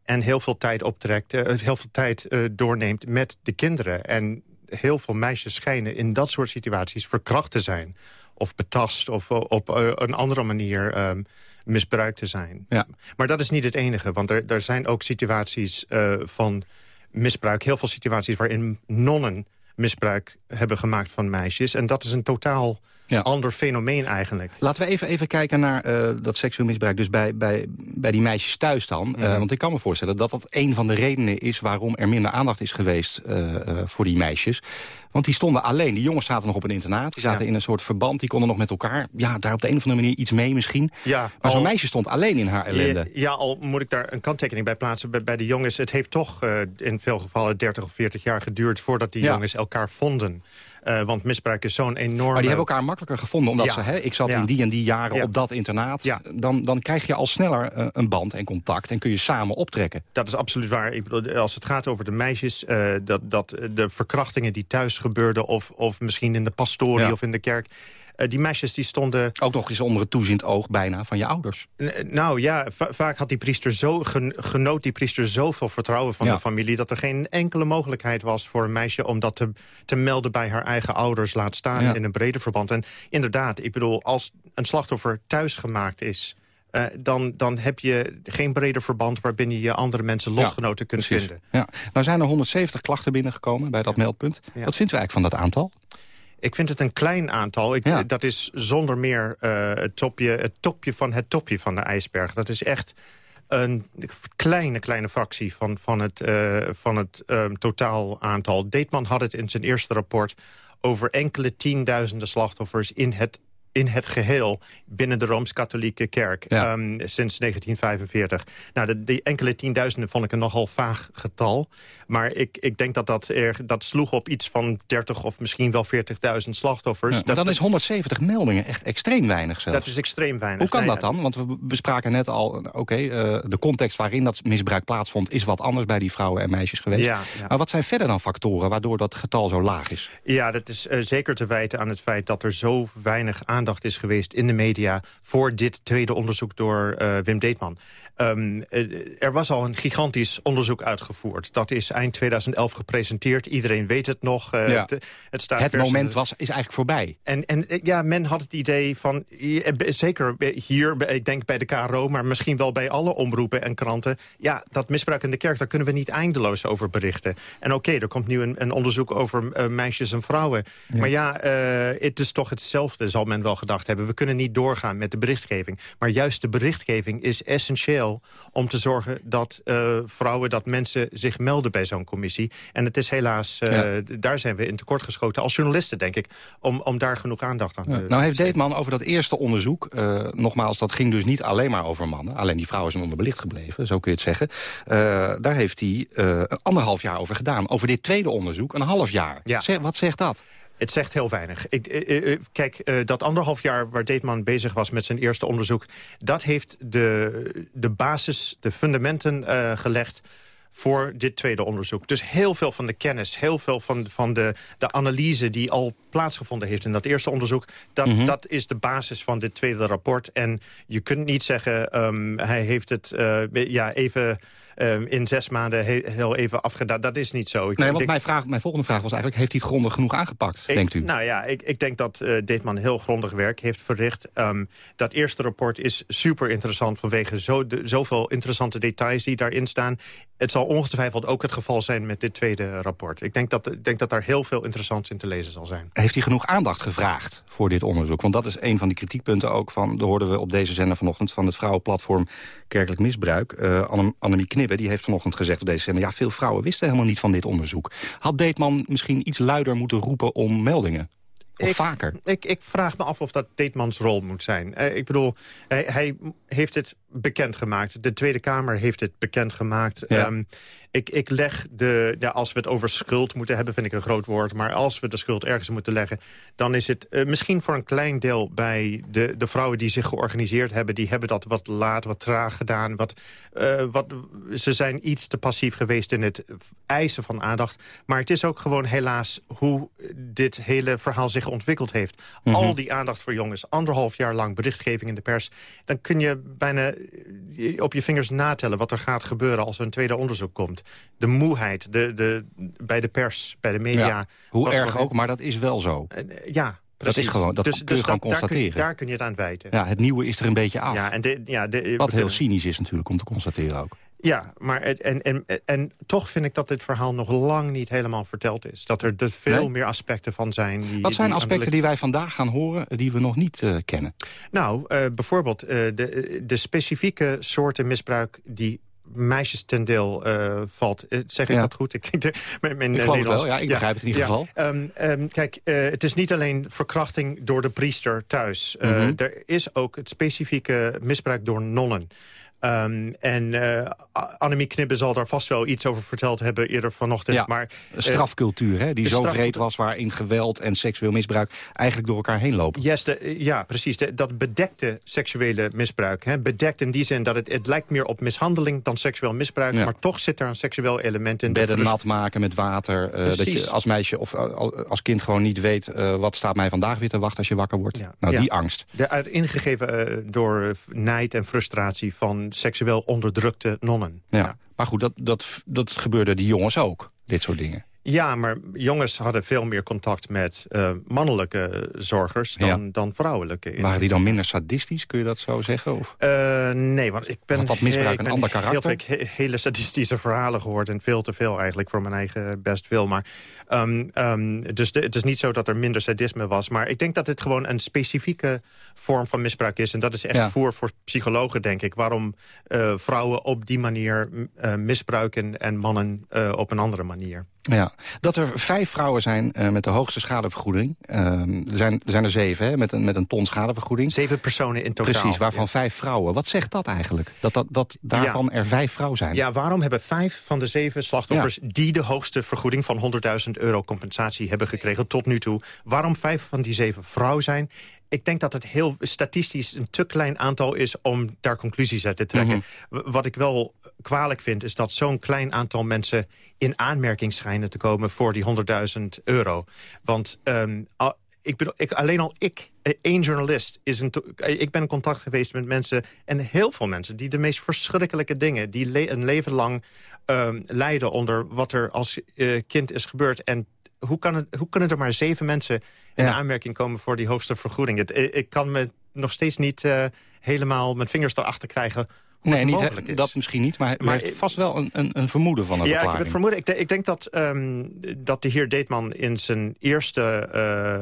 En heel veel tijd optrekt, heel veel tijd doorneemt met de kinderen. En heel veel meisjes schijnen in dat soort situaties verkracht te zijn. Of betast, of eh, op eh, een andere manier ehm, misbruikt te zijn. Ja. Maar dat is niet het enige, want er, er zijn ook situaties eh, van misbruik. Heel veel situaties waarin nonnen misbruik hebben gemaakt van meisjes. En dat is een totaal Ja. ander fenomeen eigenlijk. Laten we even, even kijken naar dat seksueel misbruik dus bij, bij, bij die meisjes thuis dan. Mhm. want ik kan me voorstellen dat dat een van de redenen is... waarom er minder aandacht is geweest voor die meisjes. Want die stonden alleen. Die jongens zaten nog op een internaat. Die zaten Ja. in een soort verband. Die konden nog met elkaar, ja, daar op de een of andere manier iets mee misschien. Ja, Maar zo'n meisje stond alleen in haar ellende. Ja, ja, al moet ik daar een kanttekening bij plaatsen. Bij, bij de jongens, het heeft toch eh, in veel gevallen 30 of 40 jaar geduurd... voordat die Ja. jongens elkaar vonden. Eh, want misbruik is zo'n enorme... Maar die hebben elkaar makkelijker gevonden. Omdat Ja. ze, hè, ik zat Ja. in die en die jaren Ja. op dat internaat. Ja. Dan, dan krijg je al sneller eh, een band en contact. En kun je samen optrekken. Dat is absoluut waar. Ik bedoel, als het gaat over de meisjes... eh, dat, dat de verkrachtingen die thuis gebeurden... of, of misschien in de pastorie of in de kerk... Eh, die meisjes die stonden... Ook nog eens onder het toeziend oog bijna van je ouders. N- Nou ja, va- vaak had die priester zo, gen- genoot die priester zoveel vertrouwen van Ja. de familie... dat er geen enkele mogelijkheid was voor een meisje om dat te, te melden bij haar eigen ouders... laat staan Ja. in een breder verband. En inderdaad, ik bedoel, als een slachtoffer thuis gemaakt is... eh, dan, dan heb je geen breder verband waarbinnen je andere mensen lotgenoten kunt Precies. vinden. Ja. Nou zijn er 170 klachten binnengekomen bij dat meldpunt. Wat vindt u eigenlijk van dat aantal? Ik vind het een klein aantal. Ik, Dat is zonder meer eh, het, topje, het topje van het topje van de ijsberg. Dat is echt een kleine, kleine fractie van, van het, eh, van het ehm, totaal aantal. Deetman had het in zijn eerste rapport over enkele tienduizenden slachtoffers in het in het geheel binnen de Rooms-Katholieke Kerk ehm, sinds 1945. Nou, de, die enkele tienduizenden vond ik een nogal vaag getal. Maar ik, ik denk dat dat, er, dat sloeg op iets van 30 of misschien wel 40.000 slachtoffers. Ja, maar dat, dan is 170 meldingen echt extreem weinig zelfs. dat is extreem weinig. Hoe kan Nee, dat dan? Want we bespraken net al, oké, eh, de context waarin dat misbruik plaatsvond... is wat anders bij die vrouwen en meisjes geweest. Ja, ja. Maar wat zijn verder dan factoren waardoor dat getal zo laag is? Ja, dat is eh, zeker te wijten aan het feit dat er zo weinig aandacht is geweest in de media voor dit tweede onderzoek door eh, Wim Deetman. Ehm, eh, er was al een gigantisch onderzoek uitgevoerd. Dat is eind 2011 gepresenteerd. Iedereen weet het nog. eh, Ja. het, het, staat Het moment was, is eigenlijk voorbij. En, en eh, ja, men had het idee van, eh, zeker hier, ik denk bij de KRO... maar misschien wel bij alle omroepen en kranten... ja, dat misbruik in de kerk, daar kunnen we niet eindeloos over berichten. En oké, er komt nu een, een onderzoek over eh, meisjes en vrouwen. Maar ja, eh, het is toch hetzelfde, zal men wel gedacht hebben. We kunnen niet doorgaan met de berichtgeving. Maar juist de berichtgeving is essentieel om te zorgen dat eh, vrouwen, dat mensen zich melden bij zo'n commissie. En het is helaas, eh, Ja. daar zijn we in tekort geschoten als journalisten, denk ik, om, om daar genoeg aandacht aan Ja, te nou heeft Deetman over dat eerste onderzoek... eh, nogmaals, dat ging dus niet alleen maar over mannen. Alleen die vrouwen zijn onderbelicht gebleven, zo kun je het zeggen. Daar heeft hij een anderhalf jaar over gedaan. Over dit tweede onderzoek een half jaar. Zeg, wat zegt dat? Het zegt heel weinig. Ik, eh, eh, kijk, eh, dat anderhalf jaar waar Deetman bezig was met zijn eerste onderzoek... dat heeft de, de basis, de fundamenten eh, gelegd voor dit tweede onderzoek. Dus heel veel van de kennis, heel veel van, van de, de analyse... die al plaatsgevonden heeft in dat eerste onderzoek... Dat, Mhm. dat is de basis van dit tweede rapport. En je kunt niet zeggen, ehm, hij heeft het ja, even... ehm, in zes maanden he- heel even afgedaan. Dat is niet zo. Ik Nee, want denk- mijn, vraag, mijn volgende vraag was eigenlijk... heeft hij het grondig genoeg aangepakt, ik- denkt u? Nou ja, ik, ik denk dat eh Deetman heel grondig werk heeft verricht. Ehm, dat eerste rapport is super interessant vanwege zo de, zoveel interessante details die daarin staan. Het zal ongetwijfeld ook het geval zijn met dit tweede rapport. Ik denk dat, ik denk dat daar heel veel interessants in te lezen zal zijn. Heeft hij genoeg aandacht gevraagd voor dit onderzoek? Want dat is een van die kritiekpunten ook van... dat hoorden we op deze zender vanochtend van het vrouwenplatform Kerkelijk Misbruik. Anne- Annemie Knibbe die heeft vanochtend gezegd op deze zender... ja, veel vrouwen wisten helemaal niet van dit onderzoek. Had Deetman misschien iets luider moeten roepen om meldingen? Of ik, vaker? Ik, ik vraag me af of dat Deetmans rol moet zijn. Eh, ik bedoel, hij, hij heeft het bekendgemaakt. De Tweede Kamer heeft het bekendgemaakt. Ja. Ehm, ik, ik leg de, ja, als we het over schuld moeten hebben, vind ik een groot woord. Maar als we de schuld ergens moeten leggen, dan is het eh, misschien voor een klein deel bij de, de vrouwen die zich georganiseerd hebben. Die hebben dat wat laat, wat traag gedaan. Wat, eh, wat, ze zijn iets te passief geweest in het eisen van aandacht. Maar het is ook gewoon helaas hoe dit hele verhaal zich ontwikkeld heeft. Mhm. Al die aandacht voor jongens, anderhalf jaar lang berichtgeving in de pers. Dan kun je bijna op je vingers natellen wat er gaat gebeuren als er een tweede onderzoek komt. De moeheid de, de, bij de pers, bij de media. Ja, hoe erg gewoon- ook, maar dat is wel zo. Eh, Ja, Dat is gewoon, dat Dus- kun dus je gewoon dat- daar kun- constateren. Daar kun je het aan wijten. Ja, het nieuwe is er een beetje af. Ja, en de, ja, de, Wat heel cynisch is natuurlijk om te constateren ook. Ja, maar het, en, en, en toch vind ik dat dit verhaal nog lang niet helemaal verteld is. Dat er er veel Nee? meer aspecten van zijn. Die, Wat zijn die aspecten die wij vandaag gaan horen... die we nog niet eh, kennen? Nou, eh, bijvoorbeeld eh, de, de specifieke soorten misbruik die meisjes ten deel valt. Zeg ik Ja. dat goed? Ik, denk de, mijn, mijn, Ik Nederlands- wel, ja, ik begrijp het in ieder geval. Ehm, ehm, kijk, het is niet alleen verkrachting door de priester thuis. Mhm. Er is ook het specifieke misbruik door nonnen. Ehm, en uh, Annemie Knibbe zal daar vast wel iets over verteld hebben eerder vanochtend. Ja, maar, uh, strafcultuur, hè, die zo straf... vreed was... waarin geweld en seksueel misbruik eigenlijk door elkaar heen lopen. Yes, de, ja, precies. De, dat bedekte seksuele misbruik. Hè, bedekt in die zin dat het, het lijkt meer op mishandeling dan seksueel misbruik. Ja. Maar toch zit er een seksueel element in. Bedden nat maken met water. Uh, dat je als meisje of als kind gewoon niet weet... wat staat mij vandaag weer te wachten als je wakker wordt. Ja. Nou, die angst. De, ingegeven door nijd en frustratie van seksueel onderdrukte nonnen. Ja, maar goed, dat, dat, dat gebeurde die jongens ook, dit soort dingen. Ja, maar jongens hadden veel meer contact met uh, mannelijke zorgers dan, ja. dan vrouwelijke. Waren die dan minder sadistisch, kun je dat zo zeggen? Of? Uh, nee, want ik ben... Had dat misbruik een ander karakter? Heel veel hele sadistische verhalen gehoord en veel te veel eigenlijk voor mijn eigen best wil. Maar, um, um, dus de, het is niet zo dat er minder sadisme was. Maar ik denk dat het gewoon een specifieke vorm van misbruik is. En dat is echt ja. voor, voor psychologen, denk ik. Waarom uh, vrouwen op die manier misbruiken en mannen op een andere manier. Ja, dat er vijf vrouwen zijn uh, met de hoogste schadevergoeding. Uh, er, zijn, er zijn er zeven, hè, met, een, met een ton schadevergoeding. Zeven personen in totaal. Precies, waarvan ja. vijf vrouwen. Wat zegt dat eigenlijk? Dat, dat, dat daarvan ja. er vijf vrouwen zijn? Ja, waarom hebben vijf van de zeven slachtoffers... Ja. die de hoogste vergoeding van 100.000 euro compensatie hebben gekregen tot nu toe... waarom vijf van die zeven vrouw zijn ik denk dat het heel statistisch een te klein aantal is om daar conclusies uit te trekken. Mm -hmm. Wat ik wel kwalijk vind, is dat zo'n klein aantal mensen in aanmerking schijnen te komen voor die 100.000 euro. Want um, ik bedoel, ik, alleen al ik, één journalist, is een ik ben in contact geweest met mensen... en heel veel mensen die de meest verschrikkelijke dingen... die le een leven lang um, lijden onder wat er als uh, kind is gebeurd. En hoe, kan het, hoe kunnen er maar zeven mensen in aanmerking komen... voor die hoogste vergoeding? Het, ik kan me nog steeds niet uh, helemaal mijn vingers erachter krijgen Nee, niet, dat misschien niet, maar, maar heeft vast wel een, een, een vermoeden van een ja, verklaring. ik heb het vermoeden. Ik, ik denk dat, um, dat de heer Deetman in zijn eerste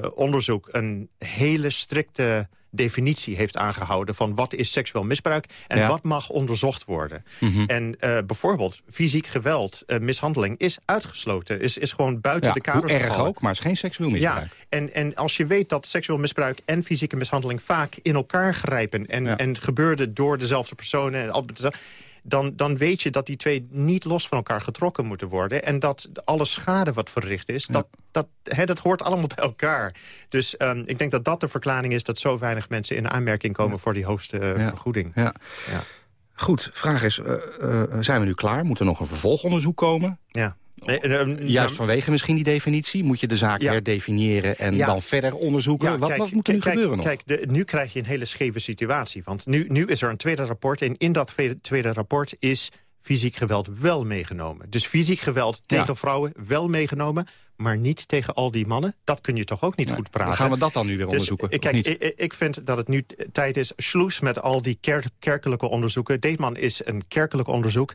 uh, onderzoek... een hele strikte definitie heeft aangehouden van wat is seksueel misbruik en ja. wat mag onderzocht worden. Mm -hmm. En uh, bijvoorbeeld fysiek geweld, uh, mishandeling is uitgesloten. Is, is gewoon buiten ja, de kaders hoe erg gevallen. ook, maar het is geen seksueel misbruik. Ja, en, en als je weet dat seksueel misbruik en fysieke mishandeling vaak in elkaar grijpen en, ja. en gebeurde door dezelfde personen... Dan, dan weet je dat die twee niet los van elkaar getrokken moeten worden. En dat alle schade wat verricht is, ja. dat, dat, hè, dat hoort allemaal bij elkaar. Dus um, ik denk dat dat de verklaring is dat zo weinig mensen in aanmerking komen... Ja. voor die hoogste uh, ja. vergoeding. Ja. Goed, vraag is, uh, uh, zijn we nu klaar? Moet er nog een vervolgonderzoek komen? Ja. Nee, uh, Juist vanwege misschien die definitie? Moet je de zaak ja. herdefiniëren en ja. dan verder onderzoeken? Ja, wat, kijk, wat moet er nu kijk, gebeuren nog? Kijk, nu krijg je een hele scheve situatie. Want nu, nu is er een tweede rapport en in dat tweede, rapport is fysiek geweld wel meegenomen. Dus fysiek geweld tegen vrouwen wel meegenomen maar niet tegen al die mannen. Dat kun je toch ook niet nee, goed praten. Gaan we dat dan nu weer onderzoeken? Dus, kijk, ik, ik, vind dat het nu tijd is... sloes met al die ker kerkelijke onderzoeken. Deetman is een kerkelijk onderzoek.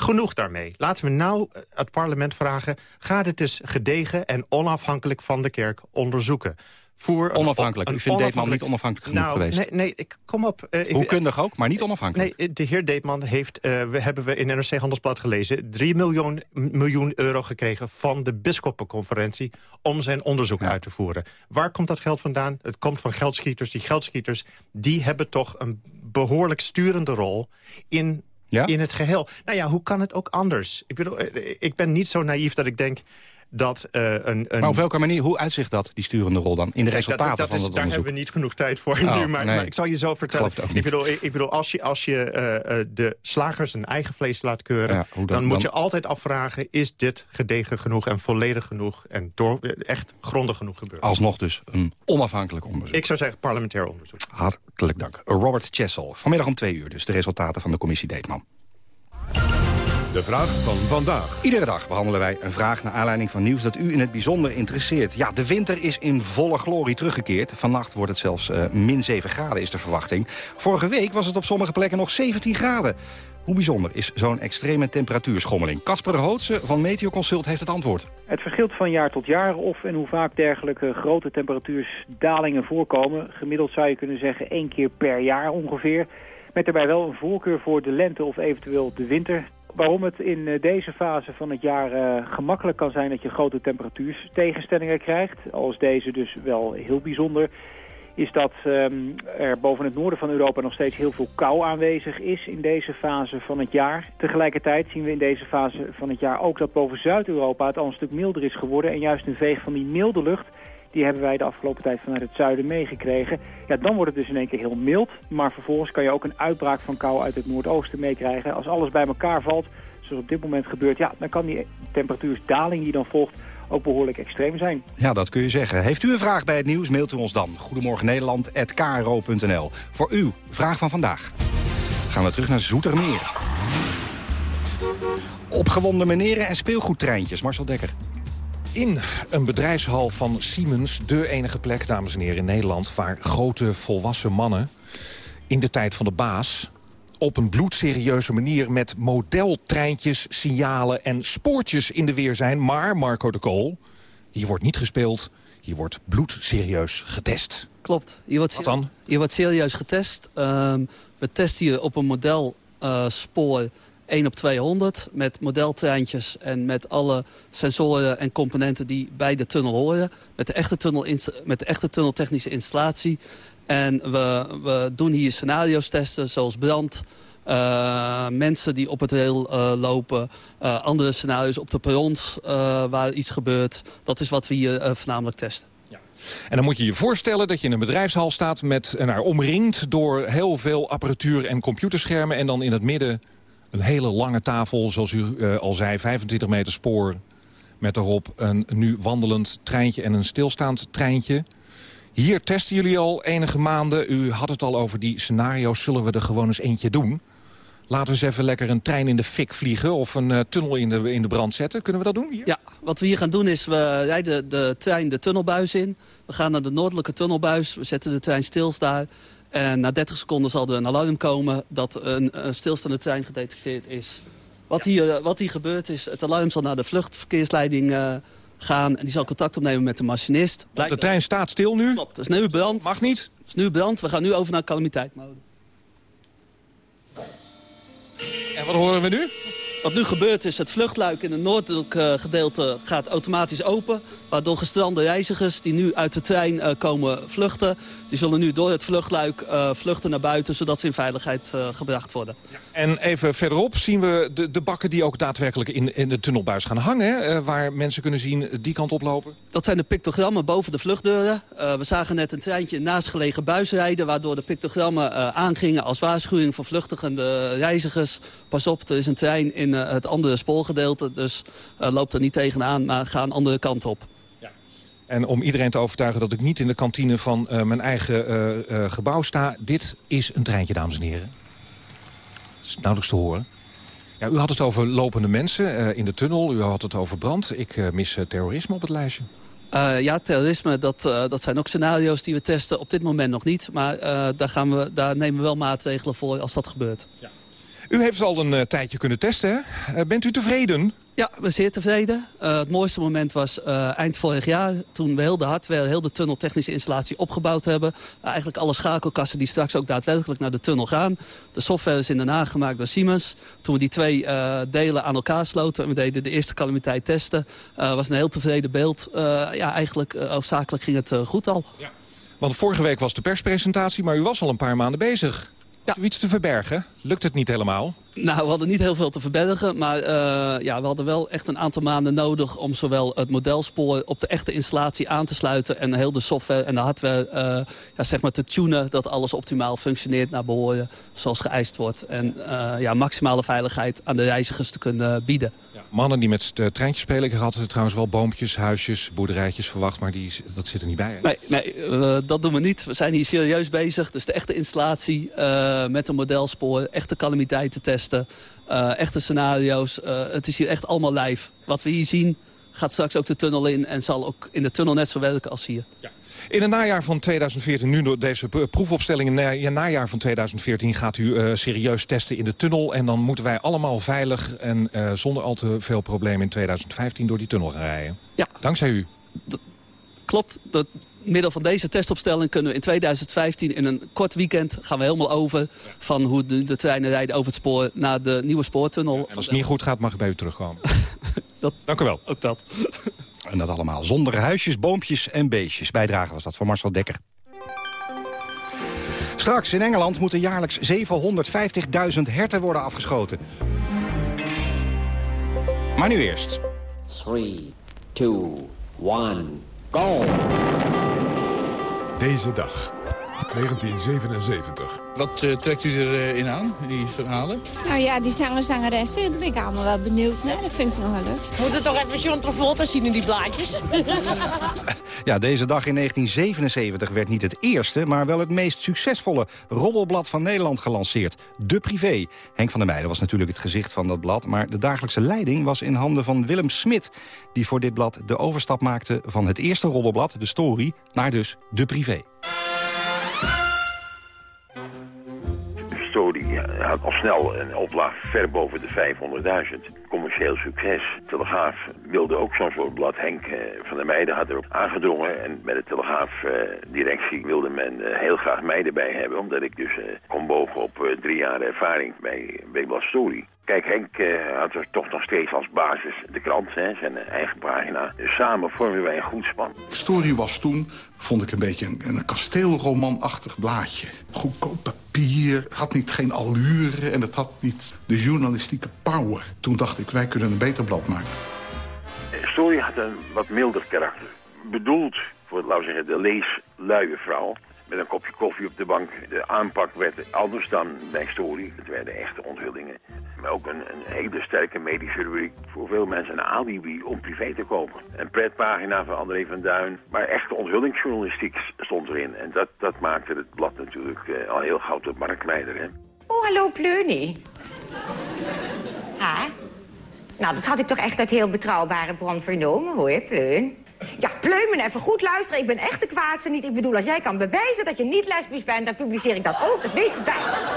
Genoeg daarmee. Laten we nou het parlement vragen... ga dit eens gedegen en onafhankelijk van de kerk onderzoeken. Voor onafhankelijk. Een, een U vindt Deetman niet onafhankelijk genoeg nou, geweest? Nee, nee ik kom op. Uh, Hoe kundig ook, maar niet onafhankelijk. Nee, de heer Deetman heeft, uh, we hebben we in NRC Handelsblad gelezen... 3 miljoen, miljoen euro gekregen van de Bisschoppenconferentie... om zijn onderzoek ja. uit te voeren. Waar komt dat geld vandaan? Het komt van geldschieters. Die geldschieters die hebben toch een behoorlijk sturende rol... in ja? in het geheel. Nou ja, hoe kan het ook anders? Ik bedoel, ik ben niet zo naïef dat ik denk dat uh, een, een... Maar op welke manier, hoe uitzicht dat, die sturende rol dan? In de resultaten dat, dat van is, dat Daar onderzoek? hebben we niet genoeg tijd voor oh, nu, maar, nee. maar, ik zal je zo vertellen. Ik, ik, bedoel, ik, ik, bedoel, als je, als je uh, uh, de slagers hun eigen vlees laat keuren... Ja, dan, dan, moet dan... je altijd afvragen, is dit gedegen genoeg en volledig genoeg... en door, echt grondig genoeg gebeurd? Alsnog dus een onafhankelijk onderzoek. Ik zou zeggen parlementair onderzoek. Hartelijk dank. Robert Chessel. Vanmiddag om twee uur dus de resultaten van de commissie Deetman. De vraag van vandaag. Iedere dag behandelen wij een vraag naar aanleiding van nieuws dat u in het bijzonder interesseert. Ja, de winter is in volle glorie teruggekeerd. Vannacht wordt het zelfs uh, min 7 graden is de verwachting. Vorige week was het op sommige plekken nog 17 graden. Hoe bijzonder is zo'n extreme temperatuurschommeling? Casper Hootse van Meteoconsult heeft het antwoord. Het verschilt van jaar tot jaar of en hoe vaak dergelijke grote temperatuursdalingen voorkomen. Gemiddeld zou je kunnen zeggen één keer per jaar ongeveer. Met daarbij wel een voorkeur voor de lente of eventueel de winter. Waarom het in deze fase van het jaar uh, gemakkelijk kan zijn dat je grote temperatuurstegenstellingen krijgt, als deze dus wel heel bijzonder, is dat ehm, er boven het noorden van Europa nog steeds heel veel kou aanwezig is in deze fase van het jaar. Tegelijkertijd zien we in deze fase van het jaar ook dat boven Zuid-Europa het al een stuk milder is geworden. En juist een veeg van die milde lucht, die hebben wij de afgelopen tijd vanuit het zuiden meegekregen. Ja, dan wordt het dus in één keer heel mild. Maar vervolgens kan je ook een uitbraak van kou uit het noordoosten meekrijgen. Als alles bij elkaar valt, zoals op dit moment gebeurt, ja, dan kan die temperatuursdaling die dan volgt ook behoorlijk extreem zijn. Ja, dat kun je zeggen. Heeft u een vraag bij het nieuws, mailt u ons dan. Goedemorgen Nederland@kro.nl. Voor uw vraag van vandaag. Gaan we terug naar Zoetermeer. Opgewonden meneren en speelgoedtreintjes. Marcel Dekker. In een bedrijfshal van Siemens, de enige plek, dames en heren, in Nederland... waar grote volwassen mannen in de tijd van de baas op een bloedserieuze manier met modeltreintjes, signalen en spoortjes in de weer zijn. Maar, Marco de Kool, hier wordt niet gespeeld, hier wordt bloedserieus getest. Klopt. Hier wordt, Wat dan? Hier wordt serieus getest. Ehm, we testen hier op een modelspoor 1 op 200 met modeltreintjes en met alle sensoren en componenten die bij de tunnel horen. Met de echte, tunnel met de echte tunneltechnische installatie. En we, we doen hier scenario's testen zoals brand, eh, mensen die op het rail eh, lopen, eh, andere scenario's op de perrons waar iets gebeurt. Dat is wat we hier voornamelijk testen. En dan moet je je voorstellen dat je in een bedrijfshal staat... met, daar omringd door heel veel apparatuur en computerschermen... en dan in het midden een hele lange tafel, zoals u eh, al zei, 25 meter spoor... met daarop een nu wandelend treintje en een stilstaand treintje. Hier testen jullie al enige maanden. U had het al over die scenario's. Zullen we er gewoon eens eentje doen? Laten we eens even lekker een trein in de fik vliegen... of een eh, tunnel in de, in de brand zetten. Kunnen we dat doen hier? Ja, wat we hier gaan doen is, we rijden de trein de tunnelbuis in. We gaan naar de noordelijke tunnelbuis. We zetten de trein stil daar. En na 30 seconden zal er een alarm komen dat een, een stilstaande trein gedetecteerd is. Wat, hier, eh, wat hier gebeurt is, het alarm zal naar de vluchtverkeersleiding eh, gaan. En die zal contact opnemen met de machinist. Want de trein staat stil nu? Klopt, het is nu brand. Mag niet? Het is nu brand. We gaan nu over naar calamiteitmode. En wat horen we nu? Wat nu gebeurt is, het vluchtluik in het noordelijke gedeelte gaat automatisch open. Waardoor gestrande reizigers die nu uit de trein eh, komen vluchten... die zullen nu door het vluchtluik eh, vluchten naar buiten... zodat ze in veiligheid eh, gebracht worden. En even verderop zien we de, de bakken die ook daadwerkelijk in, in de tunnelbuis gaan hangen. eh, waar mensen kunnen zien die kant oplopen. Dat zijn de pictogrammen boven de vluchtdeuren. We zagen net een treintje naast gelegen buis rijden... waardoor de pictogrammen aangingen als waarschuwing voor vluchtigende reizigers. Pas op, er is een trein in het andere spoorgedeelte. Dus loop er niet tegenaan, maar ga een andere kant op. En om iedereen te overtuigen dat ik niet in de kantine van eh, mijn eigen eh, eh, gebouw sta... dit is een treintje, dames en heren. Dat is nauwelijks te horen. Ja, u had het over lopende mensen eh, in de tunnel. U had het over brand. Ik eh, mis eh, terrorisme op het lijstje. Eh, ja, terrorisme, dat, eh, dat zijn ook scenario's die we testen. Op dit moment nog niet, maar eh, daar, gaan we, daar nemen we wel maatregelen voor als dat gebeurt. U heeft al een eh, tijdje kunnen testen, hè? Eh, bent u tevreden? Ja, ik ben zeer tevreden. Eh, het mooiste moment was eind vorig jaar... toen we heel de hardware, heel de tunneltechnische installatie opgebouwd hebben. Uh, eigenlijk alle schakelkassen die straks ook daadwerkelijk naar de tunnel gaan. De software is in Den Haag gemaakt door Siemens. Toen we die twee delen aan elkaar sloten... en we deden de eerste calamiteit testen... was een heel tevreden beeld. Ja, eigenlijk hoofdzakelijk ging het goed al. Ja. Want vorige week was de perspresentatie, maar u was al een paar maanden bezig. Ja. Iets te verbergen? Lukt het niet helemaal? Nou, we hadden niet heel veel te verbergen, maar uh, ja, we hadden wel echt een aantal maanden nodig om zowel het modelspoor op de echte installatie aan te sluiten en heel de software en de hardware uh, ja, zeg maar te tunen dat alles optimaal functioneert naar behoren zoals geëist wordt. En uh, ja, maximale veiligheid aan de reizigers te kunnen bieden. Ja. Mannen die met de treintjes spelen, ik had trouwens wel boompjes, huisjes, boerderijtjes verwacht, maar die, dat zit er niet bij. Hè? Nee, nee dat doen we niet. We zijn hier serieus bezig. Dus de echte installatie met een modelspoor, echte calamiteiten testen. Uh, echte scenario's. Uh, het is hier echt allemaal live. Wat we hier zien gaat straks ook de tunnel in... en zal ook in de tunnel net zo werken als hier. Ja. In het najaar van 2014, nu door deze proefopstelling... in het najaar van 2014 gaat u uh, serieus testen in de tunnel... en dan moeten wij allemaal veilig en zonder al te veel problemen... in 2015 door die tunnel gaan rijden. Ja. Dankzij u. Klopt. Dat middel van deze testopstelling kunnen we in 2015 in een kort weekend gaan we helemaal over van hoe de, de treinen rijden over het spoor naar de nieuwe spoortunnel. Ja, en als het niet goed gaat mag ik bij u terugkomen. dat, Dank u wel. Ook dat. En dat allemaal zonder huisjes, boompjes en beestjes. Bijdrage was dat van Marcel Dekker. Straks in Engeland moeten jaarlijks 750.000 herten worden afgeschoten. Maar nu eerst. 3, 2, 1, go! Deze dag, 1977. Wat eh, trekt u erin in aan, in die verhalen? Nou ja, die zangers, zangeressen, daar ben ik allemaal wel benieuwd naar. Dat vind ik nog wel leuk. Moet er toch even John Travolta zien in die blaadjes? Ja, deze dag in 1977 werd niet het eerste... maar wel het meest succesvolle roddelblad van Nederland gelanceerd. De Privé. Henk van der Meijden was natuurlijk het gezicht van dat blad... maar de dagelijkse leiding was in handen van Willem Smit... die voor dit blad de overstap maakte van het eerste roddelblad, de Story... naar dus De Privé. Story had al snel een oplaag ver boven de 500.000. Commercieel succes. Telegraaf wilde ook zo'n soort blad. Henk eh, van der Meijden had erop aangedrongen. En bij de Telegraaf-directie wilde men eh, heel graag mij erbij hebben. Omdat ik dus eh, kon boven op eh, drie jaar ervaring bij Weekblad Story. Kijk, Henk eh, had er toch nog steeds als basis de krant, hè, zijn eigen pagina. Dus samen vormden wij een goed span. Story was toen, vond ik een beetje een, een kasteelromanachtig blaadje. Goedkoop papier, het had niet geen allure en het had niet de journalistieke power. Toen dacht ik, wij kunnen een beter blad maken. Story had een wat milder karakter. Bedoeld voor, laten we zeggen, de leesluie vrouw. Met een kopje koffie op de bank. De aanpak werd anders dan bij Story. Het werden echte onthullingen. Maar ook een, een hele sterke medische rubriek. Voor veel mensen een alibi om privé te kopen. Een pretpagina van André van Duin. Maar echte onthullingsjournalistiek stond erin. En dat, dat maakte het blad natuurlijk eh, al heel gauw tot marktleider. Hè? Oh, hallo Pleunie. Ha? Nou, dat had ik toch echt uit heel betrouwbare bron vernomen, hoor, Pleun. Ja, Pleun, me even goed luisteren. Ik ben echt de kwaadste niet. Ik bedoel, als jij kan bewijzen dat je niet lesbisch bent... dan publiceer ik dat ook. Dat weet je bij.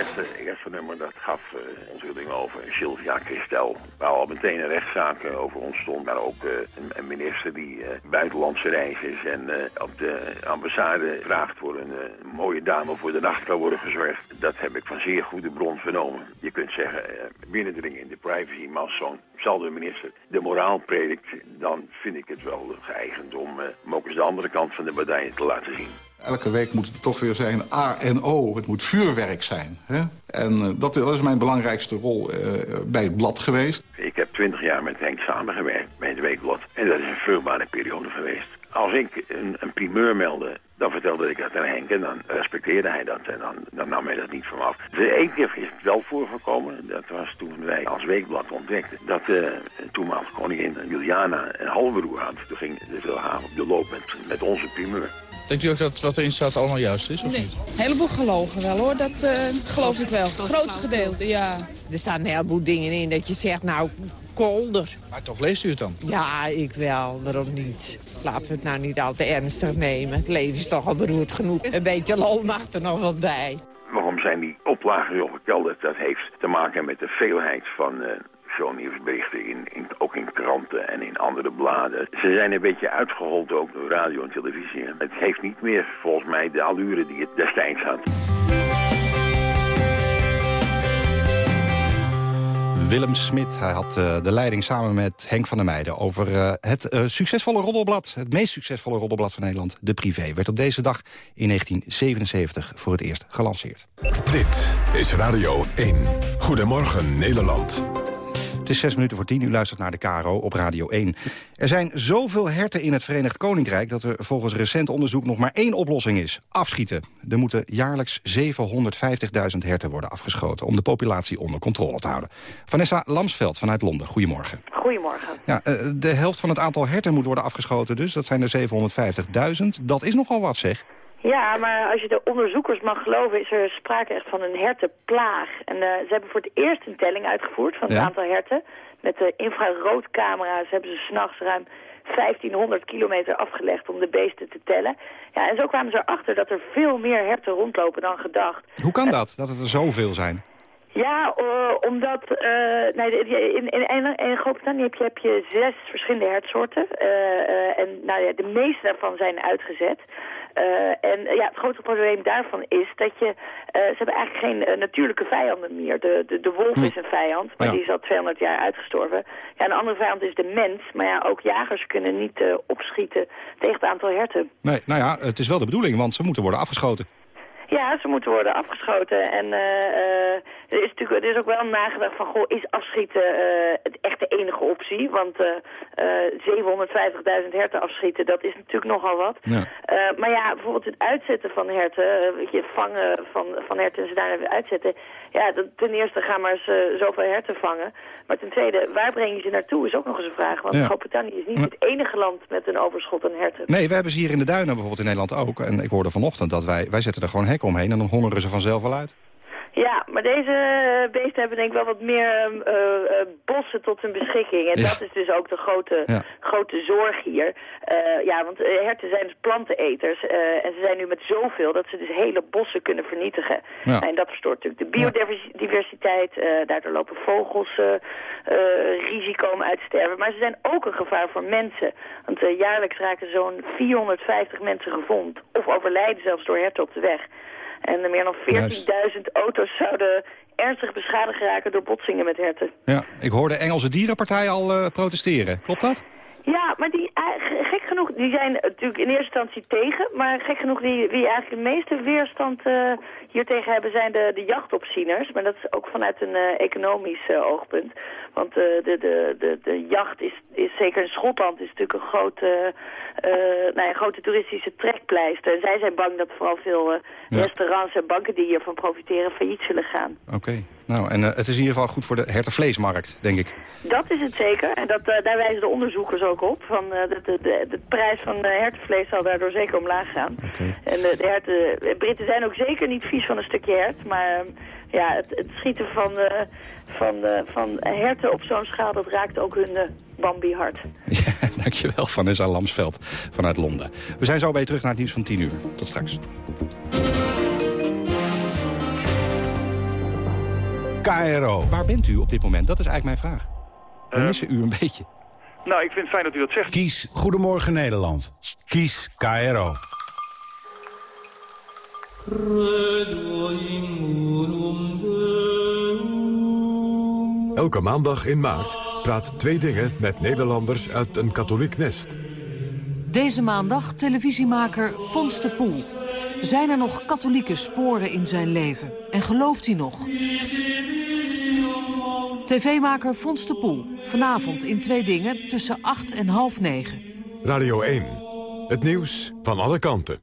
Het eerste, nummer dat gaf uh, over Sylvia Christel. Waar al meteen een rechtszaak uh, over ontstond. Maar ook uh, een, minister die buitenlandse reis is. En op de ambassade vraagt voor een mooie dame voor de nacht kan worden gezorgd. Dat heb ik van zeer goede bron vernomen. Je kunt zeggen, binnendringen in de privacy. Maar als zo'nzelfde minister de moraal predikt... dan vind ik het wel geëigend om, om ook eens de andere kant van de medaille te laten zien. Elke week moet het toch weer zijn A en O. Het moet vuurwerk zijn. Hè? En uh, dat, dat, is mijn belangrijkste rol uh, bij het blad geweest. Ik heb twintig jaar met Henk samengewerkt bij het Weekblad. En dat is een vruchtbare periode geweest. Als ik een, een primeur meldde, dan vertelde ik dat aan Henk en dan respecteerde hij dat. En dan, dan nam hij dat niet van me af. Eén keer is het wel voorgekomen. Dat was toen wij als Weekblad ontdekten dat uh, toenmalige koningin Juliana een halfbroer had. Toen ging de Telegraaf op de loop met, met onze primeur. Denkt u ook dat wat erin staat allemaal juist is, of nee. niet? Een heleboel gelogen wel, hoor. Dat uh, geloof ik wel. Het grootste gedeelte, ja. Er staan een heleboel dingen in dat je zegt, nou, kolder. Maar toch leest u het dan? Ja, ik wel. Waarom niet? Laten we het nou niet al te ernstig nemen. Het leven is toch al beroerd genoeg. Een beetje lol mag er nog wel bij. Waarom zijn die oplagen zo gekelderd? Dat heeft te maken met de veelheid van... Uh shownieuwsberichten, in, in, ook in kranten en in andere bladen. Ze zijn een beetje uitgehold ook door radio en televisie. Het heeft niet meer volgens mij de allure die het destijds had. Willem Smit. Hij had uh, de leiding samen met Henk van der Meijden... over uh, het uh, succesvolle roddelblad, het meest succesvolle roddelblad van Nederland... De Privé, werd op deze dag in 1977 voor het eerst gelanceerd. Dit is Radio 1. Goedemorgen Nederland. Het is zes minuten voor tien. U luistert naar de KRO op Radio 1. Er zijn zoveel herten in het Verenigd Koninkrijk... dat er volgens recent onderzoek nog maar één oplossing is. Afschieten. Er moeten jaarlijks 750.000 herten worden afgeschoten... om de populatie onder controle te houden. Vanessa Lamsveld vanuit Londen. Goedemorgen. Goedemorgen. Ja, de helft van het aantal herten moet worden afgeschoten dus. Dat zijn er 750.000. Dat is nogal wat, zeg. Ja, maar als je de onderzoekers mag geloven, is er sprake echt van een hertenplaag. En uh, ze hebben voor het eerst een telling uitgevoerd van het ja. aantal herten. Met de infraroodcamera's hebben ze s'nachts ruim 1500 kilometer afgelegd om de beesten te tellen. Ja, en zo kwamen ze erachter dat er veel meer herten rondlopen dan gedacht. Hoe kan dat, dat het er zoveel zijn? Ja, uh, omdat uh, nee, in, in, in, in Groot-Brittannië heb je, heb je zes verschillende hertsoorten. Uh, en nou ja, de meeste daarvan zijn uitgezet. Uh, en ja, het grote probleem daarvan is dat je... Uh, ze hebben eigenlijk geen uh, natuurlijke vijanden meer. De, de, de wolf hm. is een vijand, maar ja. die is al 200 jaar uitgestorven. Ja, een andere vijand is de mens. Maar ja, ook jagers kunnen niet opschieten tegen het aantal herten. Nee, nou ja, het is wel de bedoeling, want ze moeten worden afgeschoten. Ja, ze moeten worden afgeschoten. En eh, eh, er, is natuurlijk, er is ook wel nagedacht van, goh, is afschieten eh, het echt de enige optie? Want eh, eh 750.000 herten afschieten, dat is natuurlijk nogal wat. Ja. Maar ja, bijvoorbeeld het uitzetten van herten, weet je, vangen van, van herten en ze daarna weer uitzetten. Ja, dat, ten eerste gaan maar eens zoveel herten vangen. Maar ten tweede, waar breng je ze naartoe is ook nog eens een vraag. Want Ja. Groot-Brittannië is niet Ja. het enige land met een overschot aan herten. Nee, we hebben ze hier in de duinen bijvoorbeeld in Nederland ook. En ik hoorde vanochtend dat wij, wij zetten er gewoon hekken omheen... en dan hongeren ze vanzelf wel uit. Ja, maar deze beesten hebben denk ik wel wat meer eh, eh, bossen tot hun beschikking. En Ja. dat is dus ook de grote, Ja. grote zorg hier. Eh, ja, want herten zijn dus planteneters. en ze zijn nu met zoveel dat ze dus hele bossen kunnen vernietigen. Ja. En dat verstoort natuurlijk de biodiversiteit. daardoor lopen vogels risico om uit te sterven. Maar ze zijn ook een gevaar voor mensen. Want jaarlijks raken zo'n 450 mensen gewond. Of overlijden zelfs door herten op de weg. En meer dan 14.000 auto's zouden ernstig beschadigd raken door botsingen met herten. Ja, ik hoorde Engelse dierenpartij al eh, protesteren. Klopt dat? Ja, maar die, eh, gek genoeg, die zijn natuurlijk in eerste instantie tegen. Maar gek genoeg, die, wie eigenlijk de meeste weerstand eh hier tegen hebben, zijn de, de jachtopzieners. Maar dat is ook vanuit een eh, economisch eh, oogpunt. Want eh, de, de, de, de jacht is, is zeker in Schotland is natuurlijk een grote, nou ja, grote toeristische trekpleister. En zij zijn bang dat vooral veel Ja. restaurants en banken die hiervan profiteren failliet zullen gaan. Oké. Nou, en het is in ieder geval goed voor de hertenvleesmarkt, denk ik. Dat is het zeker. En dat, daar wijzen de onderzoekers ook op. Van, de, de, de, de prijs van hertenvlees zal daardoor zeker omlaag gaan. En de herten, Britten zijn ook zeker niet vies van een stukje hert. Maar eh, ja, het, het schieten van, eh, van, eh, van herten op zo'n schaal, dat raakt ook hun eh, Bambi-hart. Dankjewel, Vanessa Lamsveld vanuit Londen. We zijn zo bij je terug naar het nieuws van 10 uur. Tot straks. KRO. Waar bent u op dit moment? Dat is eigenlijk mijn vraag. We missen u een beetje. Nou, ik vind het fijn dat u dat zegt. Kies Goedemorgen Nederland. Kies KRO. Elke maandag in maart praat Twee Dingen met Nederlanders uit een katholiek nest. Deze maandag televisiemaker Fons de Poel. Zijn er nog katholieke sporen in zijn leven? En gelooft hij nog? TV-maker Fons de Poel. Vanavond in Twee Dingen tussen 8 en half 9. Radio 1. Het nieuws van alle kanten.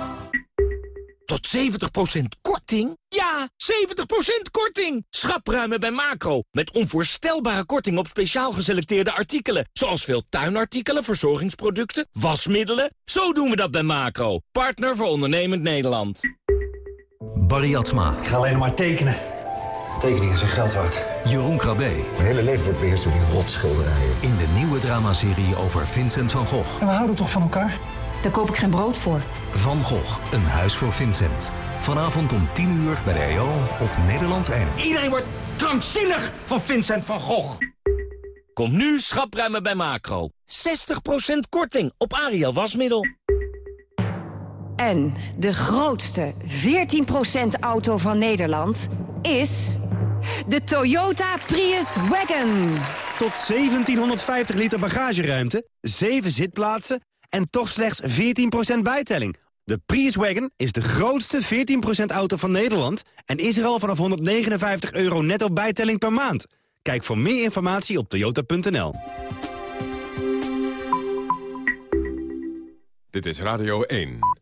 Tot 70% korting? Ja, 70% korting! Schapruimen bij Macro. Met onvoorstelbare korting op speciaal geselecteerde artikelen. Zoals veel tuinartikelen, verzorgingsproducten, wasmiddelen. Zo doen we dat bij Macro. Partner voor ondernemend Nederland. Barry Atsma. Ik ga alleen maar tekenen. Tekeningen zijn geld waard. Jeroen Krabbe. Mijn hele leven wordt beheerst door die rotschilderijen. In de nieuwe dramaserie over Vincent van Gogh. En we houden toch van elkaar? Daar koop ik geen brood voor. Van Gogh, een huis voor Vincent. Vanavond om 10 uur bij de EO op Nederland 1. Iedereen wordt krankzinnig van Vincent van Gogh. Kom nu schapruimen bij Macro. 60% korting op Ariel wasmiddel. En de grootste 14% auto van Nederland is de Toyota Prius Wagon. Tot 1750 liter bagageruimte, 7 zitplaatsen en toch slechts 14% bijtelling. De Prius Wagon is de grootste 14% auto van Nederland... en is er al vanaf 159 euro netto bijtelling per maand. Kijk voor meer informatie op toyota.nl. Dit is Radio 1.